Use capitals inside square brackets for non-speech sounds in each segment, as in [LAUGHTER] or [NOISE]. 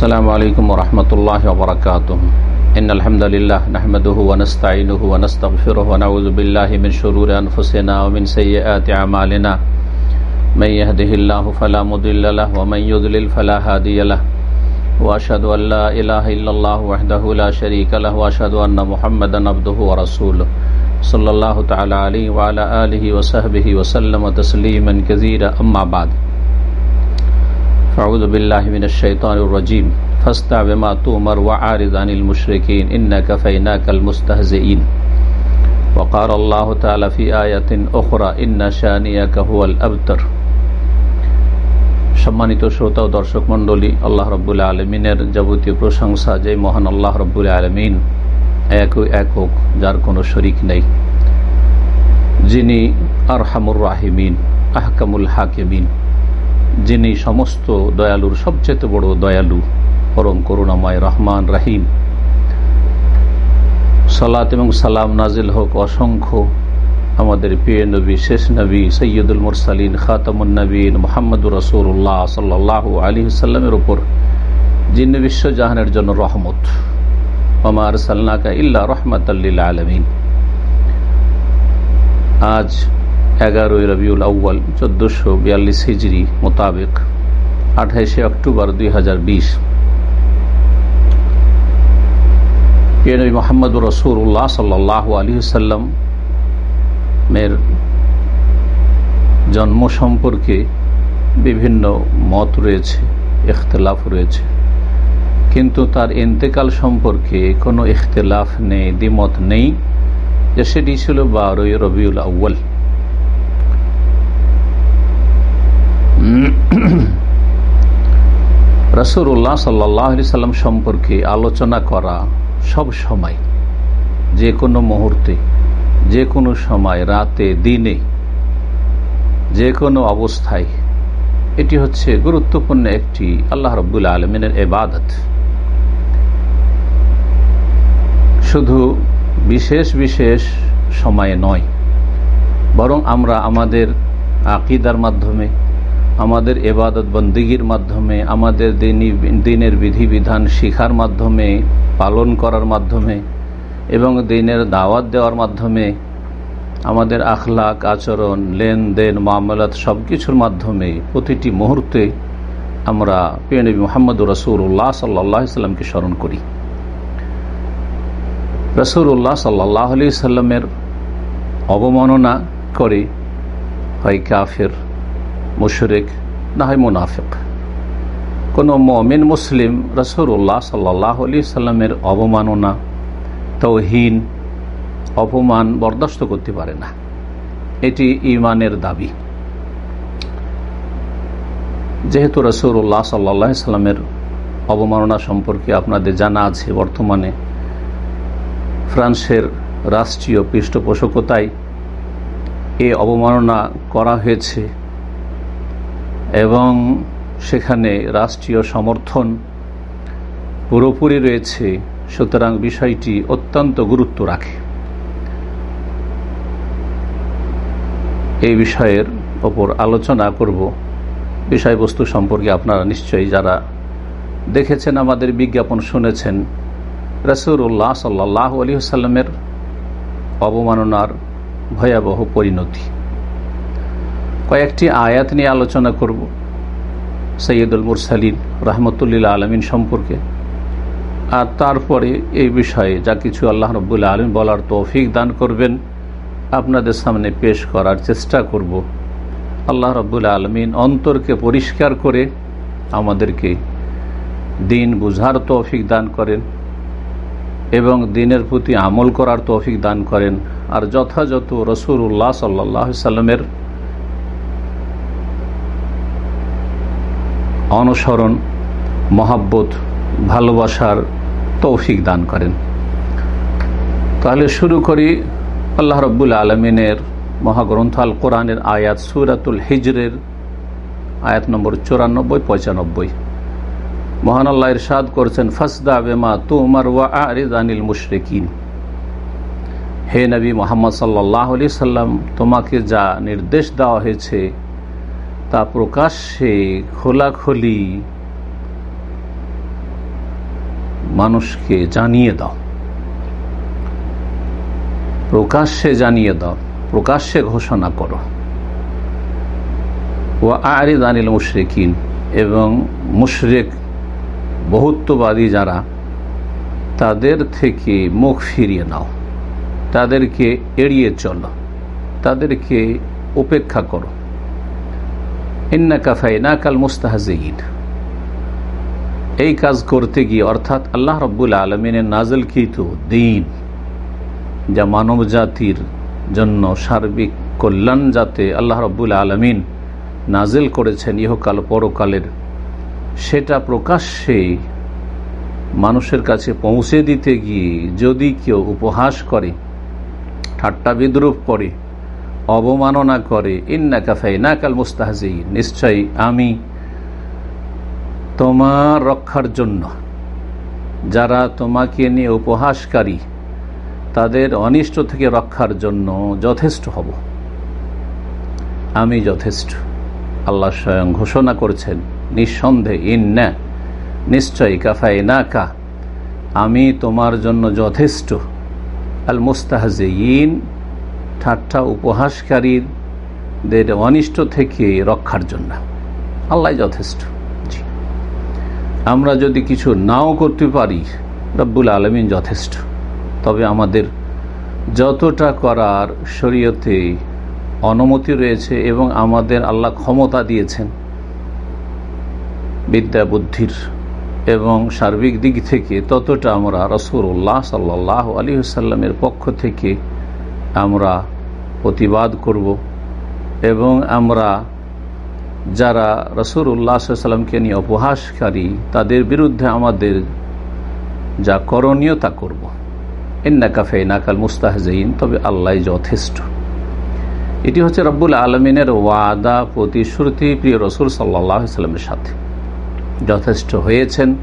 السلام علیکم ورحمۃ اللہ وبرکاتہ۔ ان الحمد للہ نحمده ونستعینه ونستغفره ونعوذ باللہ من شرور انفسنا ومن سیئات اعمالنا۔ من یهده اللہ فلا مضل له ومن يضلل فلا هادي له۔ واشهد ان لا اله الا الله وحده لا شريك له واشهد ان محمدا عبده ورسوله صلی اللہ تعالی علیہ وعلى آلہ وصحبہ وسلم تسلیما كثيرا اما بعد۔ فاعوذ بالله من الشيطان الرجيم فاستع بما تؤمر وعارض عن المشركين إنك فيناك المستهزئين وقال الله تعالى في آية أخرى إن شانيك هو الأبتر সম্মানিত শ্রোতা ও দর্শক মন্ডলী আল্লাহ রব্বুল আলমিনের যাবতীয় প্রশংসা যে মহান আল্লাহ রব্বুল আলমিন এক একক যার কোনো শরিক নেই যিনি আরহামুর রাহিমিন আহকামুল হাকিমিন যিনি সমস্ত দয়ালুর সবচেয়ে বড় দয়ালু, পরম করুণাময় রহমান রাহিম। সালাত এবং সালাম নাজিল হোক অসংখ্য আমাদের প্রিয় নবী, শেষ নবী, সৈয়দুল মুরসালিন খাতামুল নবীন মোহাম্মদুর রসুল্লাহ সাল্লাহ আলী সাল্লামের ওপর যিনি বিশ্বজাহানের জন্য রহমত। আমার সাল্লাকা ইল্লা রহমতাল্লিল আলমিন। আজ এগারোই রবিউল আউ্য়াল, চোদ্দোশো বিয়াল্লিশ হিজড়ি মোতাবেক, আঠাইশে অক্টোবর দুই হাজার বিশ। নবী মোহাম্মদ রসুল্লাহ সাল্লাহ আলী সাল্লাম মের জন্ম সম্পর্কে বিভিন্ন মত রয়েছে, ইখতলাফ রয়েছে। কিন্তু তার ইন্তেকাল সম্পর্কে কোনো ইখতলাফ নেই, দ্বিমত নেই যে সেটি ছিল বারোই রবিউল আউ্য়াল। [COUGHS] রসুল্লাহ সাল্লি সাল্লাম সম্পর্কে আলোচনা করা সব সময়, যে কোনো মুহূর্তে, যে কোনো সময়, রাতে, দিনে, যে কোনো অবস্থায়, এটি হচ্ছে গুরুত্বপূর্ণ একটি আল্লাহ রব্বুল আলমিনের এবাদত শুধু বিশেষ বিশেষ সময়ে নয়, বরং আমরা আমাদের আকিদার মাধ্যমে আমাদের এবাদত বন্দিগির মাধ্যমে, আমাদের দিনের বিধিবিধান শিখার মাধ্যমে, পালন করার মাধ্যমে এবং দিনের দাওয়াত দেওয়ার মাধ্যমে আমাদের আখলাক, আচরণ, লেনদেন, মামলাত সব কিছুর মাধ্যমে প্রতিটি মুহূর্তে আমরা পিএনবি মোহাম্মদ রসুল্লাহ সাল্লাহ সাল্লামকে স্মরণ করি। রসুল্লাহ সাল্লাহ আলি সাল্লামের অবমাননা করে হয় কাফের। মুশরেক, না হয় মুনাফিক। কোনো মমিন, মুসলিম রসুল্লাহ সাল্লাহ আলি সাল্লামের অবমাননা তৌহীন অপমান বরদাস্ত করতে পারে না। এটি ইমানের দাবি। যেহেতু রসুল্লাহ সাল্লাহ সাল্লামের অবমাননা সম্পর্কে আপনাদের জানা আছে বর্তমানে, ফ্রান্সের রাষ্ট্রীয় পৃষ্ঠপোষকতায় এ অবমাননা করা হয়েছে। এবং সেখানে রাষ্ট্রীয় সমর্থন পুরোপুরি রয়েছে, সুতরাং বিষয়টি অত্যন্ত গুরুত্ব রাখে। এই বিষয়ের ওপর আলোচনা করব। বিষয়বস্তু সম্পর্কে আপনারা নিশ্চয়ই যারা দেখেছেন, আমাদের বিজ্ঞাপন শুনেছেন রসুল্লাহ সাল্লাহ আলী সাল্লামের অবমাননার ভয়াবহ পরিণতি। কয়েকটি আয়াত নিয়ে আলোচনা করব। সৈয়দুল মুরসালিন রহমতুল্লিল আলমিন সম্পর্কে। আর তারপরে এই বিষয়ে যা কিছু আল্লাহ রব্বুল্লা আলম বলার তৌফিক দান করবেন, আপনাদের সামনে পেশ করার চেষ্টা করব। আল্লাহ রব্বুল্লা আলমিন অন্তরকে পরিষ্কার করে আমাদেরকে দিন বুঝার তৌফিক দান করেন এবং দিনের প্রতি আমল করার তৌফিক দান করেন। আর যথাযথ রসুল্লাহ সাল্লাহ সাল্লামের অনুসরণ, মহাব্বত, ভালোবাসার তৌফিক দান করেন। তাহলে শুরু করি আল্লাহ রব্বুল আলমিনের মহাগ্রন্থ আল কোরআনের আয়াত সুরাতুল হিজরের আয়াত নম্বর চুরানব্বই, পঁচানব্বই। মহান আল্লাহ ইরশাদ করছেন, ফসদা বেমা তুমার ওয়া আনিল মুশরিকিন। হে নবী মোহাম্মদ সাল্লাহ আলি সাল্লাম, তোমাকে যা নির্দেশ দেওয়া হয়েছে তা প্রকাশ্যে খোলাখলি মানুষকে জানিয়ে দাও। প্রকাশ্যে জানিয়ে দাও, প্রকাশ্যে ঘোষণা করো। ও আরিদ আনিল মুশরেকিন এবং মুশরেক বহুত্ববাদী যারা, তাদের থেকে মুখ ফিরিয়ে নাও। তাদেরকে এড়িয়ে চলো। তাদেরকে উপেক্ষা করো। এই কাজ করতে গিয়ে অর্থাৎ আল্লাহ রব্বুল আলমিনের নাজলকৃত দিন, যা মানব জাতির জন্য সার্বিক কল্যাণ যাতে আল্লাহ রব্বুল আলমিন নাজেল করেছেন ইহকাল পরকালের, সেটা প্রকাশ্যে মানুষের কাছে পৌঁছে দিতে গিয়ে যদি কেউ উপহাস করে, ঠাট্টা বিদ্রুপ করে অবমাননা করে। ইন্না কাফাই নাকাল মুস্তাহাজি নিশ্চয়ই আমি তোমার রক্ষার জন্য যারা তোমাকে নিয়ে উপহাসকারী, তাদের অনিষ্ট থেকে রক্ষার জন্য যথেষ্ট হব। আমি যথেষ্ট। আল্লাহ স্বয়ং ঘোষণা করছেন, নিঃসন্দেহে ইন্না, নিশ্চয়ই কাফাই না কা আমি তোমার জন্য যথেষ্ট। আল মুস্তাহাজে ইন ঠাট্টা উপহাসকারীদের অনিষ্ট থেকে রক্ষার জন্য। আল্লাহ যথেষ্ট। আমরা যদি কিছু নাও করতে পারি, রব্বুল আলমিন যথেষ্ট। তবে আমাদের যতটা করার শরীয়তে অনুমতি রয়েছে এবং আমাদের আল্লাহ ক্ষমতা দিয়েছেন, বিদ্যা, বুদ্ধির এবং সার্বিক দিক থেকে ততটা আমরা রসুল্লাহ সাল্লাহ আলী সাল্লামের পক্ষ থেকে আমরা প্রতিবাদ করব এবং আমরা যারা রসুর উল্লাহামকে নিয়ে উপহাসকারী তাদের বিরুদ্ধে আমাদের যা করণীয় তা করব। এন্না কাফে নাকাল মুস্তাহজাইন, তবে আল্লাহ যথেষ্ট। এটি হচ্ছে রব্বুল আলমিনের ওয়াদা, প্রতিশ্রুতি, প্রিয় রসুল সাল্লাহ সাল্লামের সাথে। যথেষ্ট হয়েছেন,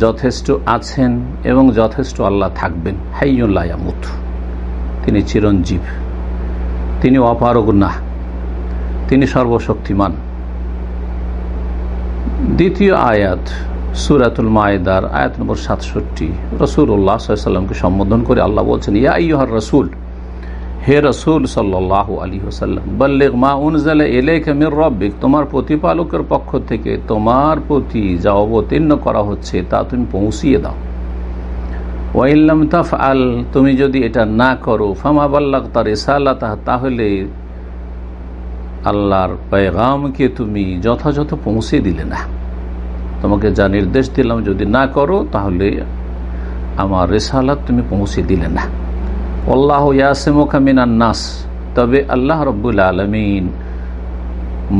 যথেষ্ট আছেন এবং যথেষ্ট আল্লাহ থাকবেন। হাইউল্লাহামুত তিনি চিরঞ্জীব। তিনি অপারগ না। তিনি সর্বশক্তিমান। দ্বিতীয় আয়াত, সুরাতুল মায়েদার, আয়াত নম্বর সাতষট্টি। রসুল উল্লাহ সাল্লামকে সম্বোধন করে আল্লাহ বলছেন, ইয়া ইহর রসুল, হে রসুল সাল্লাহ আলী হোসাল্লাম মা উনজালে তোমার প্রতিপালকের পক্ষ থেকে তোমার প্রতি যা অবতীর্ণ করা হচ্ছে তা তুমি পৌঁছিয়ে দাও। ওয়াইল্লাম তাফ আল তুমি যদি এটা না করো, ফামা বাল্লাক তার এসাল্লাহ তাহলে আল্লাহর পেগামকে তুমি যথাযথ পৌঁছে দিলে না। তোমাকে যা নির্দেশ দিলাম, যদি না করো, তাহলে আমার রেসালাত তুমি পৌঁছে দিলে না। আল্লাহ ইয়াসেমোকা মিনান নাস, তবে আল্লাহ রব্বুল আলমিন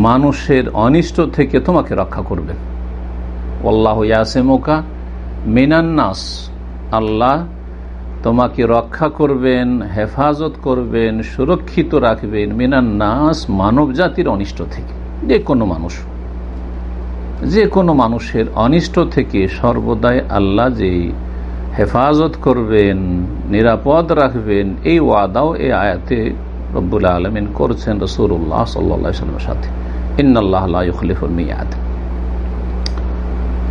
মানুষের অনিষ্ট থেকে তোমাকে রক্ষা করবেন। আল্লাহ ইয়াসেমোকা মিনান নাস আল্লাহ তোমাকে রক্ষা করবেন, হেফাজত করবেন, সুরক্ষিত রাখবেন। মিনান নাস, মানব জাতির অনিষ্ট থেকে। যে কোনো মানুষ। যে কোনো মানুষের অনিষ্ট থেকে সর্বদাই আল্লাহ যে হেফাজত করবেন, নিরাপদ রাখবেন, এই ওয়াদাও এই আয়াতে রব্বুল আলমিন করছেন রসুল্লাহ সাল্লা সাল্লামের সাথে। ইন্নআল্লাহ খলিফুল মিয়াদ।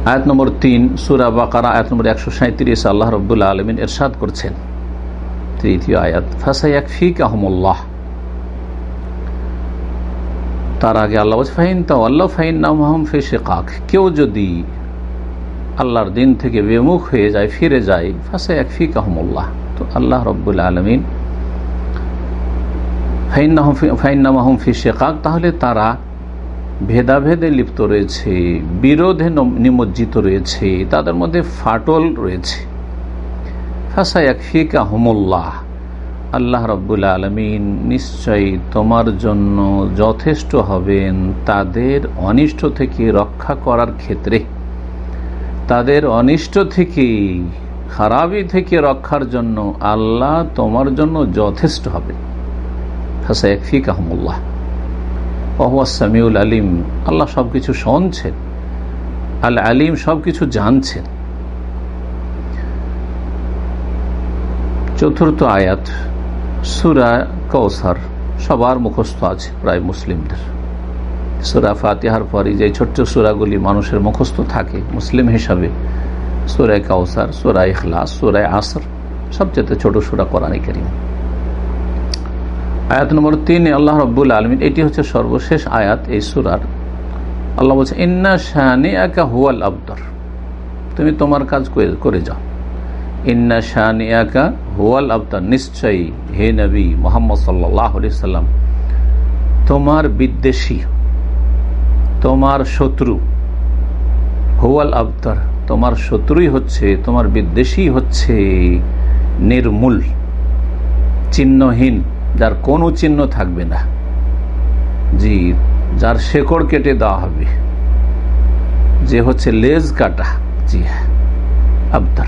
আয়াত নম্বর তিন, সুরা বাকারা, আয়াত নম্বর একশো সাঁত্রিশ আল্লাহ রব্বুল্লা আলমিন এরশাদ করছেন। তৃতীয় আয়াত ফাসাইয়াক ফিক আহমুল্লাহ তার আগে আল্লাহ ফাইন তাও আল্লাহ ফাইন নাম ফে শেকাক কেউ যদি আল্লাহর দিন থেকে বেমুখ হয়ে যায়, ফিরে যায় ফাঁসে এক ফিক আহমুল্লাহ তো আল্লাহ রব্বুল আলমিন ফাইন্নামাহম ফি শেকাক তাহলে তারা ভেদাভেদে লিপ্ত রয়েছে, বিরোধে নিমজ্জিত রয়েছে, তাদের মধ্যে ফাটল রয়েছে। ফাঁসা এক ফিক আল্লাহ রব্বুল আলমিন নিশ্চয়ই তোমার জন্য যথেষ্ট হবেন তাদের অনিষ্ট থেকে রক্ষা করার ক্ষেত্রে। তাদের অনিষ্ট থেকে, খারাপি থেকে রক্ষার জন্য আল্লাহ তোমার জন্য যথেষ্ট হবে। ফিক সামিউল আলিম, আল্লাহ সবকিছু শুনছেন। আল আলিম সবকিছু জানছেন। চতুর্থ আয়াত, সুরা কৌসার সবার মুখস্থ আছে প্রায় মুসলিমদের। সুরা ফাতিহার পরই যে ছোট্ট সুরাগুলি মানুষের মুখস্থ থাকে, মুসলিম হিসাবে সুরায় কাউসার সুরায় ইখলাস সুরায় আসর, সবচেয়ে ছোট সুরা কোরআন করিম। আয়াত নম্বর তিন আল্লাহ রব্বুল আলমিন, এটি হচ্ছে সর্বশেষ আয়াত এই সুরার। আল্লাহ বলছে, ইন্না শাহানি একা হুয়াল আবদর। তুমি তোমার কাজ করে যাও। ইন্না শাহানি একা হুয়াল আবদার। নিশ্চয়ই, হে নবী মোহাম্মদ সাল্লাহ সাল্লাম, তোমার বিদ্বেষী, তোমার শত্রু হুয়াল আবতার তোমার শত্রুই হচ্ছে, তোমার বিদ্বেষী হচ্ছে নির্মূল, চিহ্নহীন যার কোনো চিহ্ন থাকবে না। জি, যার শেকড় কেটে দেওয়া হবে। যে হচ্ছে লেজ কাটা। জি হ্যাঁ আবদার।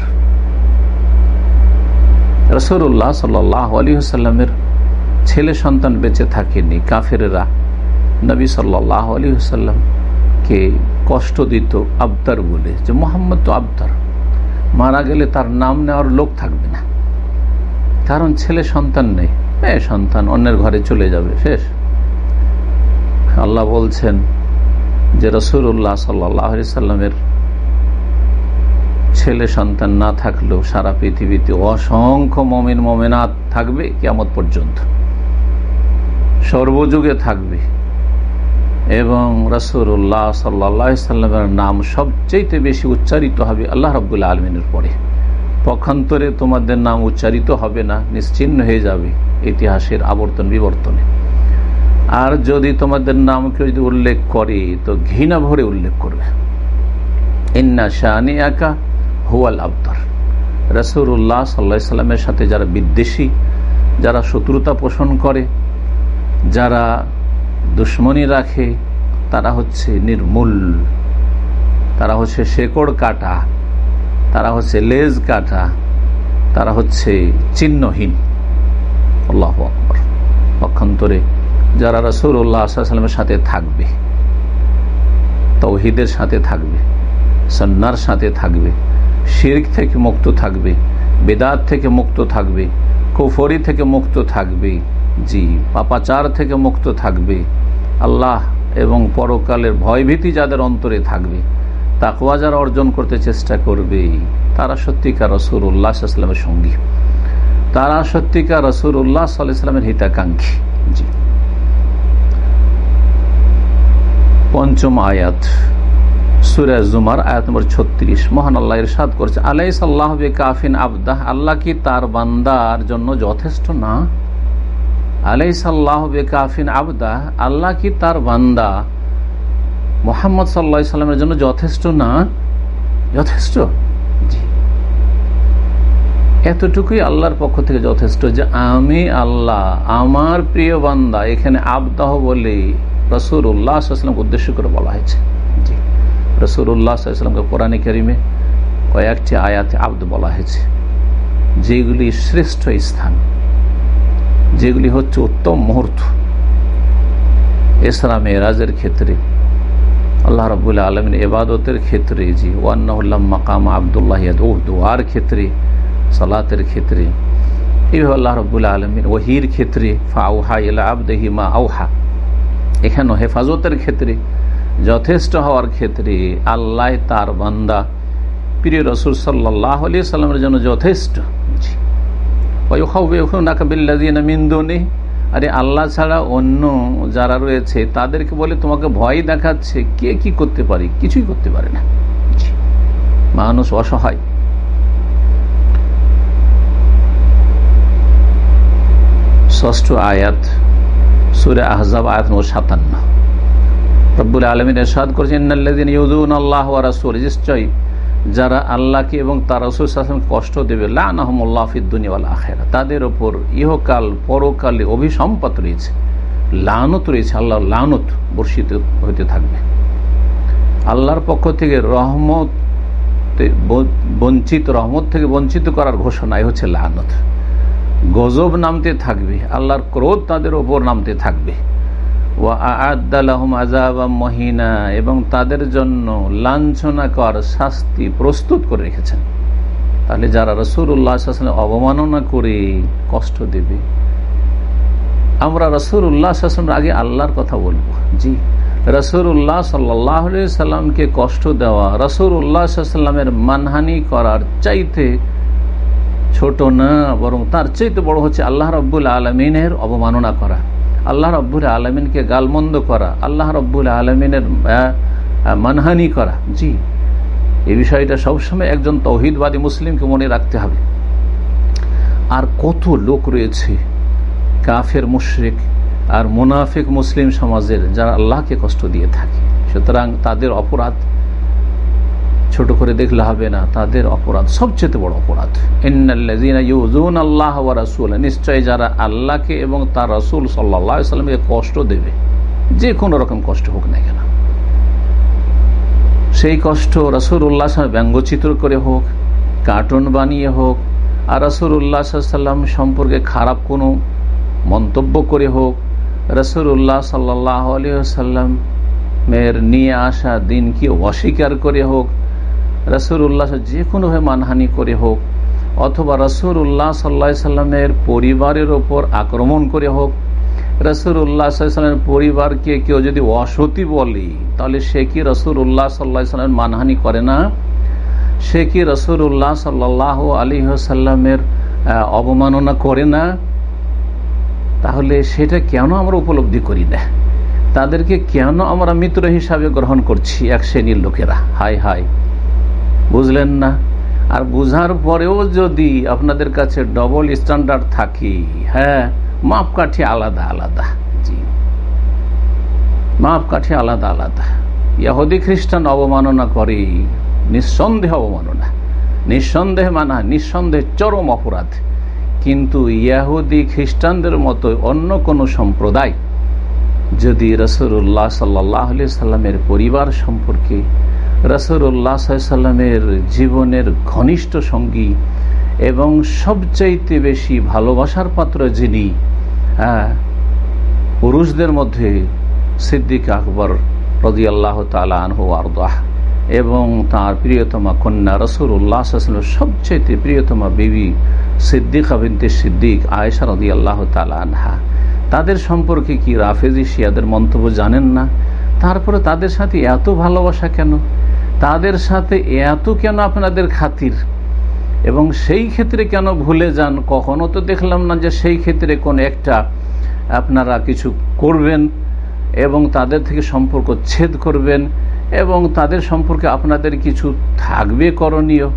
রসরুল্লাহ সাল্লাহ আলী সাল্লামের ছেলে সন্তান বেঁচে থাকেনি। কাফেরেরা নবী সাল্লাহ আলী সাল্লামকে কষ্ট দিত আবদার বলে, যে মোহাম্মদ তো আবদার। মারা গেলে তার নাম নেওয়ার লোক থাকবে না। কারণ ছেলে সন্তান নেই। মেয়ে সন্তান, অন্যের ঘরে চলে যাবে, শেষ। আল্লাহ বলছেন যে রসুল্লাহ সাল্লাহ সাল্লামের ছেলে সন্তান না থাকলেও সারা পৃথিবীতে অসংখ্য মমিন মমেনাথ থাকবে কেমন পর্যন্ত। সর্বযুগে থাকবে। এবং রসুল্লাহ সাল্লা সাল্লামের নাম সবচেয়ে বেশি উচ্চারিত হবে আল্লাহ রবুল্লা আলমিনের পরে। পক্ষান্তরে তোমাদের নাম উচ্চারিত হবে না নিশ্চিন্ন হয়ে যাবে ইতিহাসের আবর্তন বিবর্তনে। আর যদি তোমাদের নাম কেউ যদি উল্লেখ করে, তো ঘৃণা ভরে উল্লেখ করবে। ইন্না শাহানি একা হুয়াল আবদার। রসুল্লাহ সাল্লা সাল্লামের সাথে যারা বিদ্বেষী, যারা শত্রুতা পোষণ করে, যারা দুশ্মনী রাখে, তারা হচ্ছে নির্মূল, তারা হচ্ছে শেকড় কাটা। তারা হচ্ছে লেজ কাটা, তারা হচ্ছে চিহ্নহীন। আল্লাহ আকবর। পক্ষান্তরে যারা রসুল্লাহ সাল্লামের সাথে থাকবে তৌহিদের সাথে থাকবে সন্ন্যার সাথে থাকবে, শির্ক থেকে মুক্ত থাকবে, বেদাত থেকে মুক্ত থাকবে, কুফরি থেকে মুক্ত থাকবে, জি, পাপাচার থেকে মুক্ত থাকবে, আল্লাহ এবং পরকালের ভয়ভীতি যাদের অন্তরে থাকবে তাকুয়া যারা অর্জন করতে চেষ্টা করবে, তারা সত্যিকার রসুর উল্লাহ ইসলামের সঙ্গী। তারা সত্যিকার রসুর উল্লাহ সাল্লামের হিতাকাঙ্ক্ষী। জি। পঞ্চম আয়াত সুরাজ জুমার আয়াত নম্বর ছত্রিশ। মহান আল্লাহ ইরশাদ করছে আলাই সাল্লাহ কাফিন আবদাহ, আল্লাহ কি তার বান্দার জন্য যথেষ্ট না? আলাই সাল্লাহ কাফিন আবদাহ, আল্লাহ কি তার বান্দা মোহাম্মদ সাল্লা সাল্লামের জন্য যথেষ্ট না? যথেষ্ট? জি। এতটুকুই আল্লাহর পক্ষ থেকে যথেষ্ট যে আমি আল্লাহ আমার প্রিয় বান্দা এখানে আবদাহ বলে রসুর উল্লাহামকে উদ্দেশ্য করে বলা হয়েছে। জি। রসুর উল্লাহামকে কোরআন করিমে কয়েকটি আয়াতে আব্দ বলা হয়েছে। যেগুলি শ্রেষ্ঠ স্থান যেগুলি হচ্ছে উত্তম মুহূর্ত। এসরা মেয়েরাজের ক্ষেত্রে আল্লাহ রবুল্লা আলমিন এবাদতের ক্ষেত্রে জি ওয়ান্নাহুল্লাহ মাকাম আবদুল্লাহ দোয়ার ক্ষেত্রে, সালাতের ক্ষেত্রে। এইভাবে আল্লাহ রবুল্লা আলমিন ওহির ক্ষেত্রে ফাউহা ইলা আবদেহি মা আউহা এখানেও হেফাজতের ক্ষেত্রে, যথেষ্ট হওয়ার ক্ষেত্রে আল্লাহ তার বান্দা, প্রিয় রসুল সাল্লাহ আলী সাল্লামের জন্য যথেষ্ট। আরে আল্লাহ ছাড়া অন্য যারা রয়েছে, তাদেরকে বলে তোমাকে ভয় দেখাচ্ছে, কে কি করতে পারে? কিছুই করতে পারে না। মানুষ অসহায়। ষষ্ঠ আয়াত, সুরে আহজাব আয়াত নম্বর সাতান্ন। রব্বুল আলমিন এরশাদ করেছেন আল্লাহ রাসুল নিশ্চয়ই যারা আল্লাহকে এবং তার রসুল রসুলকে কষ্ট দেবে লাহমুল্লাহিদুনিওয়াল আখেরা তাদের ওপর ইহকাল, পরকালে অভিসম্পাত রয়েছে, লানত রয়েছে আল্লাহ লানত বর্ষিত হইতে থাকবে। আল্লাহর পক্ষ থেকে রহমত বঞ্চিত, রহমত থেকে বঞ্চিত করার ঘোষণাই হচ্ছে লানত। গজব নামতে থাকবে, আল্লাহর ক্রোধ তাদের ওপর নামতে থাকবে। মহিনা এবং তাদের জন্য লাঞ্ছনাকর শাস্তি প্রস্তুত করে রেখেছেন। তাহলে যারা রসুল্লাহ অবমাননা করে কষ্ট দেবে, আমরা রসুল্লাহ আগে আল্লাহর কথা বলব। জি রসুর উল্লাহ সাল্লামকে কষ্ট দেওয়া রসুর উল্লাহ সাল্লামের মানহানি করার চাইতে ছোট না, বরং তার চাইতে বড় হচ্ছে আল্লাহ রব্বুল আলমিনের অবমাননা করা। আল্লাহ রব্বুল আলমিনকে গালমন্দ করা, আল্লাহ রব্বুল আলমিনের মানহানি করা। জি। এই বিষয়টা সবসময় একজন তৌহিদবাদী মুসলিমকে মনে রাখতে হবে। আর কত লোক রয়েছে, কাফের, মুশ্রিক আর মুনাফিক মুসলিম সমাজের, যারা আল্লাহকে কষ্ট দিয়ে থাকে। সুতরাং তাদের অপরাধ ছোট করে দেখলে হবে না, তাদের অপরাধ, সবচেয়ে বড় অপরাধ। আল্লাহ রাসুল নিশ্চয় যারা আল্লাহকে এবং তার রসুল সাল্লা সাল্লামকে কষ্ট দেবে, যে কোনো রকম কষ্ট হোক না কেন। সেই কষ্ট রসুল উল্লাহ ব্যঙ্গচিত্র করে হোক, কার্টুন বানিয়ে হোক, আর রসুল উল্লাহ সাল্লাম সম্পর্কে খারাপ কোনো মন্তব্য করে হোক রসুল উল্লাহ সাল্লাহ আলিয়াল্লামের নিয়ে আসা দিনকে অস্বীকার করে হোক রসুল উল্লাহ যে কোনোভাবে মানহানি করে হোক অথবা রসুল উল্লাহ সাল্লা সাল্লামের পরিবারের ওপর আক্রমণ করে হোক রসুল উল্লাহ সাল্লামের পরিবারকে কেউ যদি অসতী বলে, তাহলে সে কি রসুল উল্লাহ সাল্লা সাল্লামের মানহানি করে না? সে কি রসুল উল্লাহ সাল্লাহ আলী সাল্লামের অবমাননা করে না? তাহলে সেটা কেন আমরা উপলব্ধি করি না? তাদেরকে কেন আমরা মিত্র হিসাবে গ্রহণ করছি এক শ্রেণির লোকেরা? হাই হাই বুঝলেন না? আর বুঝার পরেও যদি আপনাদের কাছে ডবল স্ট্যান্ডার্ড থাকে হ্যাঁ মাপকাঠি আলাদা আলাদা। জি। মাপকাঠি আলাদা আলাদা। ইয়াহুদি খ্রিস্টান অবমাননা করে, নিঃসন্দেহ অবমাননা। নিঃসন্দেহে মানা, নিঃসন্দেহে চরম অপরাধ। কিন্তু ইয়াহুদি খ্রিস্টানদের মতো অন্য কোনো সম্প্রদায়, যদি রসুল্লাহ সাল্লাহ সাল্লামের পরিবার সম্পর্কে রসুল্লাহ জীবনের ঘনিষ্ঠ সঙ্গী এবং সবচাইতে বেশি ভালোবাসার পাত্র যিনি হ্যাঁ পুরুষদের মধ্যে সিদ্দিক আকবর রদি আল্লাহ তালু আরদাহ এবং তার প্রিয়তমা কন্যা রসুল্লাহ সবচেয়ে প্রিয়তমা বিবি সিদ্দিক আবিনতে সিদ্দিক আয়েশা রদি আল্লাহ তালহা তাদের সম্পর্কে কি রাফেজি শিয়াদের মন্তব্য জানেন না? তারপরে তাদের সাথে এত ভালোবাসা কেন? তাদের সাথে এত কেন আপনাদের খাতির? এবং সেই ক্ষেত্রে কেন ভুলে যান? কখনো তো দেখলাম না যে সেই ক্ষেত্রে কোন একটা আপনারা কিছু করবেন এবং তাদের থেকে সম্পর্ক ছেদ করবেন এবং তাদের সম্পর্কে আপনাদের কিছু থাকবে করণীয়।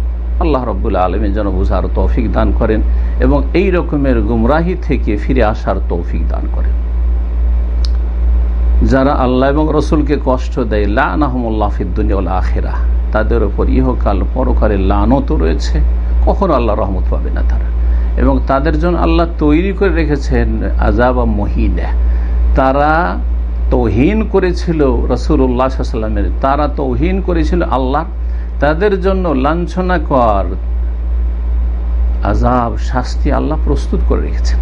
আল্লাহ রব্বুল্লা আলমী যেন বুঝার তৌফিক দান করেন এবং এই রকমের গুমরাহি থেকে ফিরে আসার তৌফিক দান করেন। যারা আল্লাহ এবং রসুলকে কষ্ট দেয় লাহমুল্লাহ ফিদ্দুনিয়াল আখেরা তাদের ওপর ইহকাল পরকালে লানত রয়েছে। কখনো আল্লাহ রহমত পাবে না তারা। এবং তাদের জন্য আল্লাহ তৈরি করে রেখেছেন আজাব মহিনা। তারা তৌহিন করেছিল রসুল্লাহামের তারা তৌহিন করেছিল আল্লাহ তাদের জন্য লাঞ্ছনা কর আজাব শাস্তি আল্লাহ প্রস্তুত করে রেখেছেন।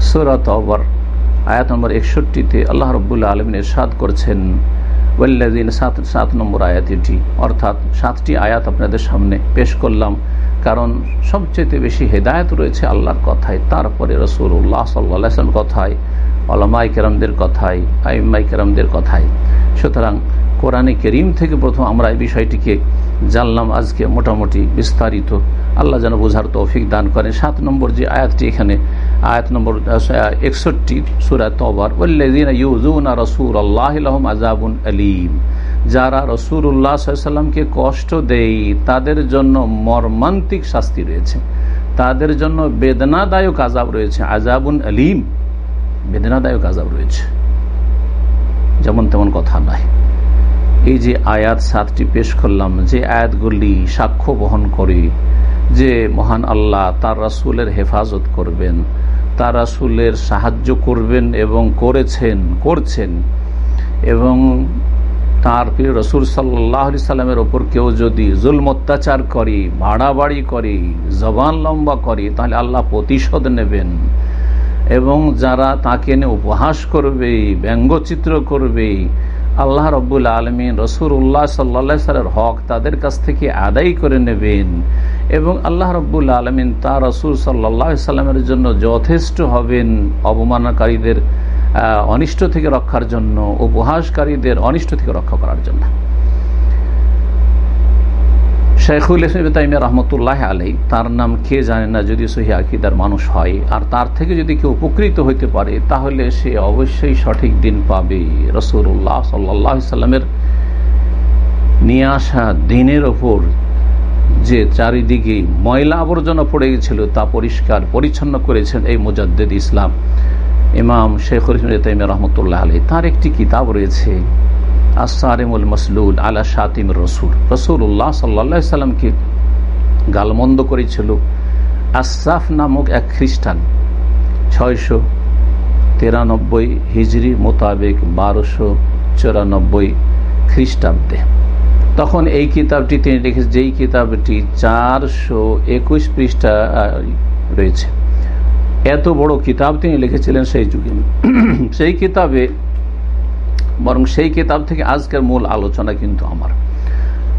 সুরত অবর আয়াত নম্বর একষট্টিতে আল্লাহ রব্বুল্লা আলমিন সাদ করছেন ওয়াল্লাদিন সাত সাত নম্বর আয়াত আয়াতটি। অর্থাৎ সাতটি আয়াত আপনাদের সামনে পেশ করলাম, কারণ সবচেয়ে বেশি হেদায়ত রয়েছে আল্লাহর কথায়, তারপরে রসুল্লাহ সাল্লাম কথায় আলমাই কেরামদের কথায় আইমাই কেরামদের কথায়। সুতরাং কোরআনে করিম থেকে প্রথম আমরা এই বিষয়টিকে জানলাম আজকে মোটামুটি বিস্তারিত। আল্লাহ যেন বোঝার তৌফিক দান করেন। সাত নম্বর যে আয়াতটি এখানে আয়াত নম্বর একষট্টি, সুরা তবর ইউজুনা রসুল আল্লাহ আজাবুন আলিম। যারা রসুল্লাহ সাল্লামকে কষ্ট দেয় তাদের জন্য মর্মান্তিক শাস্তি রয়েছে। তাদের জন্য বেদনাদায়ক আজাব রয়েছে। আজাবুন আলিম, বেদনাদায়ক আজাব রয়েছে। যেমন তেমন কথা নয় এই যে আয়াত সাতটি পেশ করলাম, যে আয়াতগুলি সাক্ষ্য বহন করে যে মহান আল্লাহ তার রাসুলের হেফাজত করবেন তার রাসুলের সাহায্য করবেন এবং করেছেন, করছেন। এবং তার প্রিয় রসুল সাল্লাহ সাল্লামের ওপর কেউ যদি জুলম অত্যাচার করে, বাড়াবাড়ি করে, জবান লম্বা করে, তাহলে আল্লাহ প্রতিশোধ নেবেন। এবং যারা তাকে নিয়ে উপহাস করবে, ব্যঙ্গচিত্র করবে আল্লাহ রব্বুল আলমিন রসুর উল্লাহ সাল্লা সালের হক তাদের কাছ থেকে আদায় করে নেবেন এবং আল্লাহ রব্বুল আলমিন তা রসুল সাল্লাহ সাল্লামের জন্য যথেষ্ট হবেন অবমাননাকারীদের অনিষ্ট থেকে রক্ষার জন্য, উপহাসকারীদের অনিষ্ট থেকে রক্ষা করার জন্য। শেখুল ইসলাম রহমতুল্লাহ আলাই তার নাম কে জানে না যদি সহি আকিদার মানুষ হয়। আর তার থেকে যদি কেউ উপকৃত হইতে পারে, তাহলে সে অবশ্যই সঠিক দিন পাবে। রসুল্লাহ সাল্লাহ সাল্লামের নিয়ে আসা দিনের ওপর যে চারিদিকে ময়লা আবর্জনা পড়ে গেছিল, তা পরিষ্কার পরিচ্ছন্ন করেছেন এই মুজাদ্দেদ ইসলাম। ইমাম শেখুল ইসলাম রহমতুল্লাহ আলী তার একটি কিতাব রয়েছে। আসারিমুল মসলুল আলা শাতিম রসুল। রসুল্লাহ সাল্লা সাল্লামকে গালমন্দ করেছিল? আসাফ নামক এক খ্রিস্টান, ছয়শো তিরানব্বই হিজড়ি মোতাবেক বারোশো চুরানব্বই খ্রিস্টাব্দে। তখন এই কিতাবটি তিনি লিখেছেন যেই কিতাবটি চারশো একুশ পৃষ্ঠা রয়েছে। এত বড় কিতাব তিনি লিখেছিলেন সেই যুগে। সেই কিতাবে বরং সেই কিতাব থেকে আজকের মূল আলোচনা কিন্তু আমার।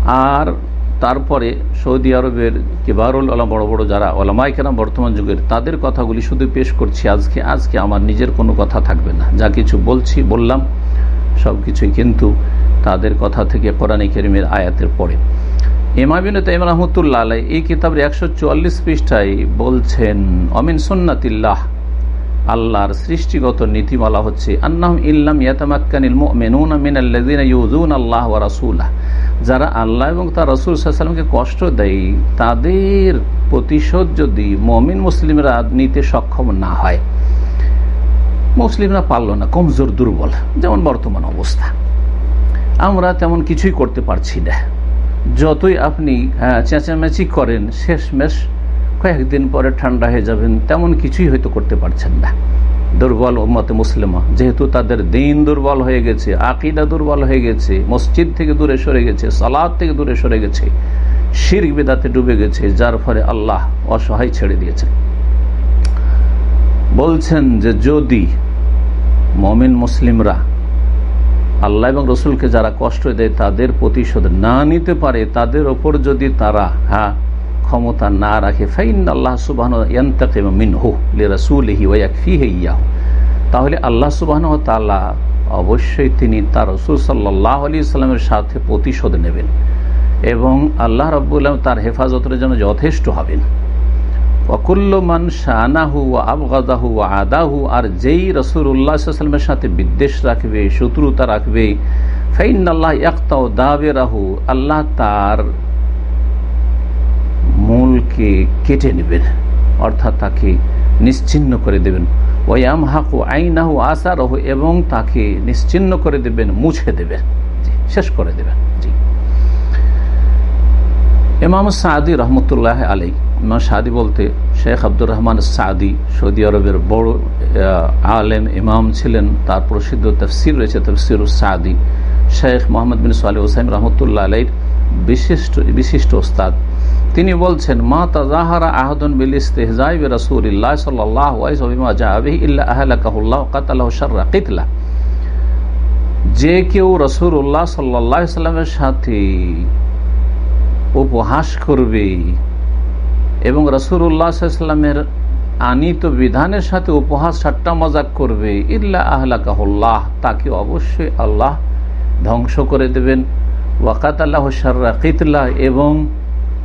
আর তারপরে সৌদি আরবের কিবারুল আলম বড় বড় যারা ওলামাইকেরাম বর্তমান যুগের, তাদের কথাগুলি শুধু পেশ করছি আজকে। আজকে আমার নিজের কোনো কথা থাকবে না। যা কিছু বলছি, বললাম, সব কিছুই কিন্তু তাদের কথা থেকে কোরআনী কেরিমের আয়াতের পরে। ইমাবিন তাইম রহমতুল্লাহ আলাই এই কিতাবের একশো চুয়াল্লিশ পৃষ্ঠায় বলছেন, অমিন সুন্নাতিল্লাহ। আল্লাহর সৃষ্টিগত নীতিমালা হচ্ছে ইল্লাম ইউযুনা আল্লাহ যারা আল্লাহ এবং তার রাসূল সাল্লাল্লাহু কষ্ট দেয়, তাদের প্রতিশোধ যদি মমিন মুসলিমরা নিতে সক্ষম না হয়, মুসলিমরা পারল না, কমজোর, দুর্বল, যেমন বর্তমান অবস্থা। আমরা তেমন কিছুই করতে পারছি না। যতই আপনি চেঁচামেচি করেন, শেষমেশ কয়েকদিন পরে ঠান্ডা হয়ে যাবেন, তেমন কিছুই হয়তো করতে পারছেন না। দুর্বল মতে মুসলিমা, যেহেতু তাদের দিন দুর্বল হয়ে গেছে, আকিদা দুর্বল হয়ে গেছে, মসজিদ থেকে দূরে সরে গেছে সালাদ থেকে দূরে সরে গেছে, শির বেদাতে ডুবে গেছে, যার ফলে আল্লাহ অসহায় ছেড়ে দিয়েছেন। বলছেন যে যদি মমিন মুসলিমরা আল্লাহ এবং রসুলকে যারা কষ্ট দেয়, তাদের প্রতিশোধ না নিতে পারে, তাদের ওপর যদি তারা হ্যাঁ ক্ষমতা না রাখে ফাইন আল্লাহ সুবাহ তাহলে আল্লাহ সুবাহন তাল্লাহ অবশ্যই তিনি তার রসুল সাল্লাহ আলী ইসলামের সাথে প্রতিশোধ নেবেন এবং আল্লাহ রব্বুল্লাহ তার হেফাজতের জন্য যথেষ্ট হবেন। অকুল্লমান শানাহু আবগাদাহু আদাহু, আর যেই রসুল উল্লাহামের সাথে বিদ্বেষ রাখবে, শত্রুতা রাখবে ফাইন আল্লাহ একতাও দাবে রাহু আল্লাহ তার মূলকে কেটে নেবেন, অর্থাৎ তাকে নিশ্চিন্ন করে দেবেন। ওয়াম হাকু আইনাহু আসারহ, এবং তাকে নিশ্চিন্ন করে দেবেন, মুছে দেবেন। শেষ করে দেবেন, জি। ইমাম সাদি রহমতুল্লাহ আলী ইমাম সাদি বলতে Sheikh Abdur Rahman Sadi, Saudi আরবের বড় আলেম ইমাম ছিলেন, তার প্রসিদ্ধ তফসির রয়েছে তফসির সাদি। শেখ মোহাম্মদ বিন সালি ওসাইম রহমতুল্লাহ আলাইর বিশিষ্ট বিশিষ্ট ওস্তাদ। তিনি বলছেন, মা আহদন রসুল্লাহ সাল্লাহ যে কেউ রসুল উল্লাহ সাল্লাহ সাল্লামের সাথে উপহাস করবে এবং রসুল উল্লাহামের আনিত বিধানের সাথে উপহাস, ঠাট্টা, মজাক করবে, ইল্লা আহলাকাহুল্লাহ, তাকে অবশ্যই আল্লাহ ধ্বংস করে দেবেন। ওয়াকাত আল্লাহ সার্রা কিতলা এবং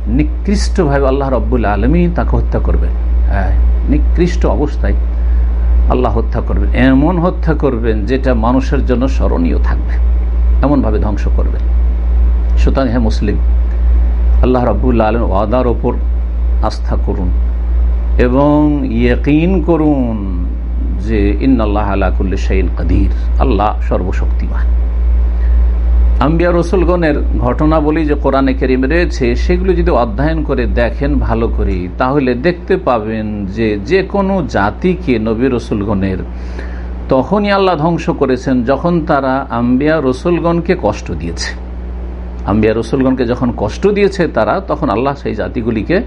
নিকৃষ্টভাবে আল্লাহ রব্বুল আলমী তাকে হত্যা করবেন। হ্যাঁ নিকৃষ্ট অবস্থায় আল্লাহ হত্যা করবেন। এমন হত্যা করবেন যেটা মানুষের জন্য স্মরণীয় থাকবে। এমনভাবে ধ্বংস করবেন। সুতরাং হ্যাঁ মুসলিম, আল্লাহ রব্বুল্লা আলম ওয়াদার ওপর আস্থা করুন এবং ইয়কিন করুন যে ইন্নআল্লাহ আলাকুল্লি শাইন কাদির। আল্লাহ সর্বশক্তিমান। আম্বিয়া রসুলগণের ঘটনা বলি যে কোরআনে কেরিম রয়েছে সেগুলো যদি অধ্যয়ন করে দেখেন ভালো করে তাহলে দেখতে পাবেন যে যে কোনো জাতিকে নবী রসুলগণের তখনই আল্লাহ ধ্বংস করেছেন যখন তারা আম্বিয়া রসুলগণকে কষ্ট দিয়েছে। আম্বিয়া রসুলগণকে যখন কষ্ট দিয়েছে তারা তখন আল্লাহ সেই জাতিগুলিকে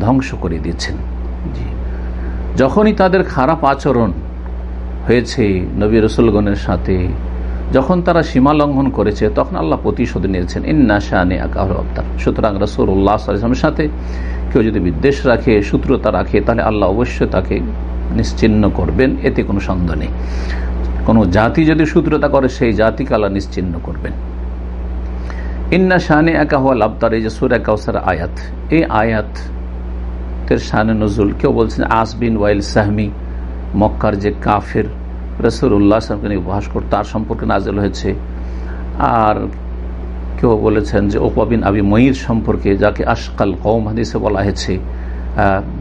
ধ্বংস করে দিয়েছেন। যখনই তাদের খারাপ আচরণ হয়েছে নবী রসুলগণের সাথে যখন তারা সীমা লঙ্ঘন করেছে, তখন আল্লাহ প্রতিশোধ নিয়েছেন, ইন্না শাহানি আকাহ আবতার। সুতরাং রসুল উল্লাহ সাল্লামের সাথে কেউ যদি বিদ্বেষ রাখে সূত্রতা রাখে, তাহলে আল্লাহ অবশ্যই তাকে নিশ্চিন্ন করবেন, এতে কোনো সন্দেহ নেই। কোনো জাতি যদি শত্রুতা করে, সেই জাতিকে আল্লাহ নিশ্চিন্ন করবেন। ইন্না শাহানে একা হওয়া লাভতার এই যে সুরা কাউসার আয়াত, এই আয়াতের শাহানে নজরুল কেউ বলছেন আসবিন ওয়াইল সাহমি, মক্কার যে কাফের রসুল্লাহ আসলামকে নিয়ে উপহাস কর তার সম্পর্কে নাজেল হয়েছে। আর কেউ বলেছেন যে ওপাবিন আবি ময়ীর সম্পর্কে, যাকে আশকাল কৌম হাদিসে বলা হয়েছে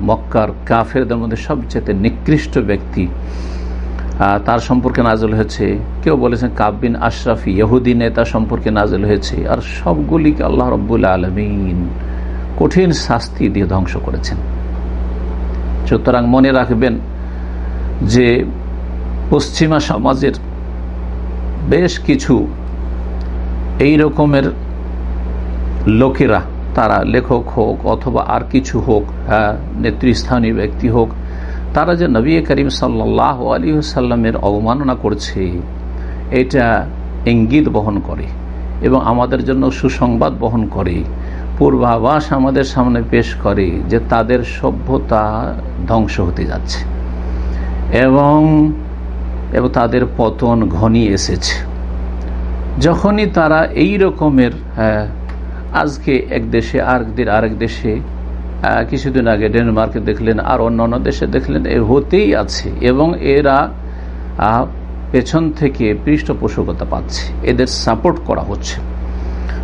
মক্কার কাফেরদের মধ্যে সবচেয়ে নিকৃষ্ট ব্যক্তি তার সম্পর্কে নাজল হয়েছে। কেউ বলেছেন কাবিন আশরাফি ইহুদি নেতা সম্পর্কে নাজল হয়েছে। আর সবগুলিকে আল্লাহ রব্বুল আলমিন কঠিন শাস্তি দিয়ে ধ্বংস করেছেন। সুতরাং মনে রাখবেন যে পশ্চিমা সমাজের বেশ কিছু এই রকমের লোকেরা, তারা লেখক হোক অথবা আর কিছু হোক হ্যাঁ নেতৃস্থানীয় ব্যক্তি হোক, তারা যে নবী করিম সাল্লাহ আলী সাল্লামের অবমাননা করছে, এটা ইঙ্গিত বহন করে এবং আমাদের জন্য সুসংবাদ বহন করে, পূর্বাভাস আমাদের সামনে পেশ করে যে তাদের সভ্যতা ধ্বংস হতে যাচ্ছে। এবং এবং তাদের পতন ঘনিয়ে এসেছে। যখনই তারা এই রকমের আজকে এক দেশে, আরেক আরেক দেশে কিছুদিন আগে ডেনমার্কে দেখলেন, আর অন্যান্য দেশে দেখলেন, এ হতেই আছে এবং এরা পেছন থেকে পৃষ্ঠপোষকতা পাচ্ছে, এদের সাপোর্ট করা হচ্ছে।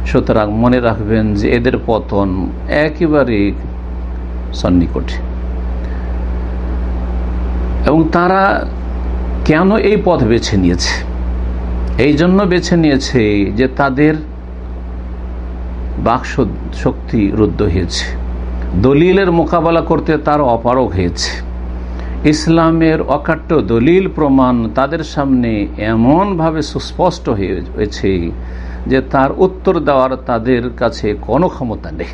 সুতরাং মনে রাখবেন যে এদের পতন একেবারে সন্নিকটে। এবং তারা কেন এই পথ বেছে নিয়েছে? এই জন্য বেছে নিয়েছে যে তাদের বাক শক্তি রুদ্ধ হয়েছে। দলিলের মোকাবেলা করতে তার অপারক হয়েছে। ইসলামের অকাট্য দলিল প্রমাণ তাদের সামনে এমনভাবে সুস্পষ্ট হয়েছে যে তার উত্তর দেওয়ার তাদের কাছে কোনো ক্ষমতা নেই।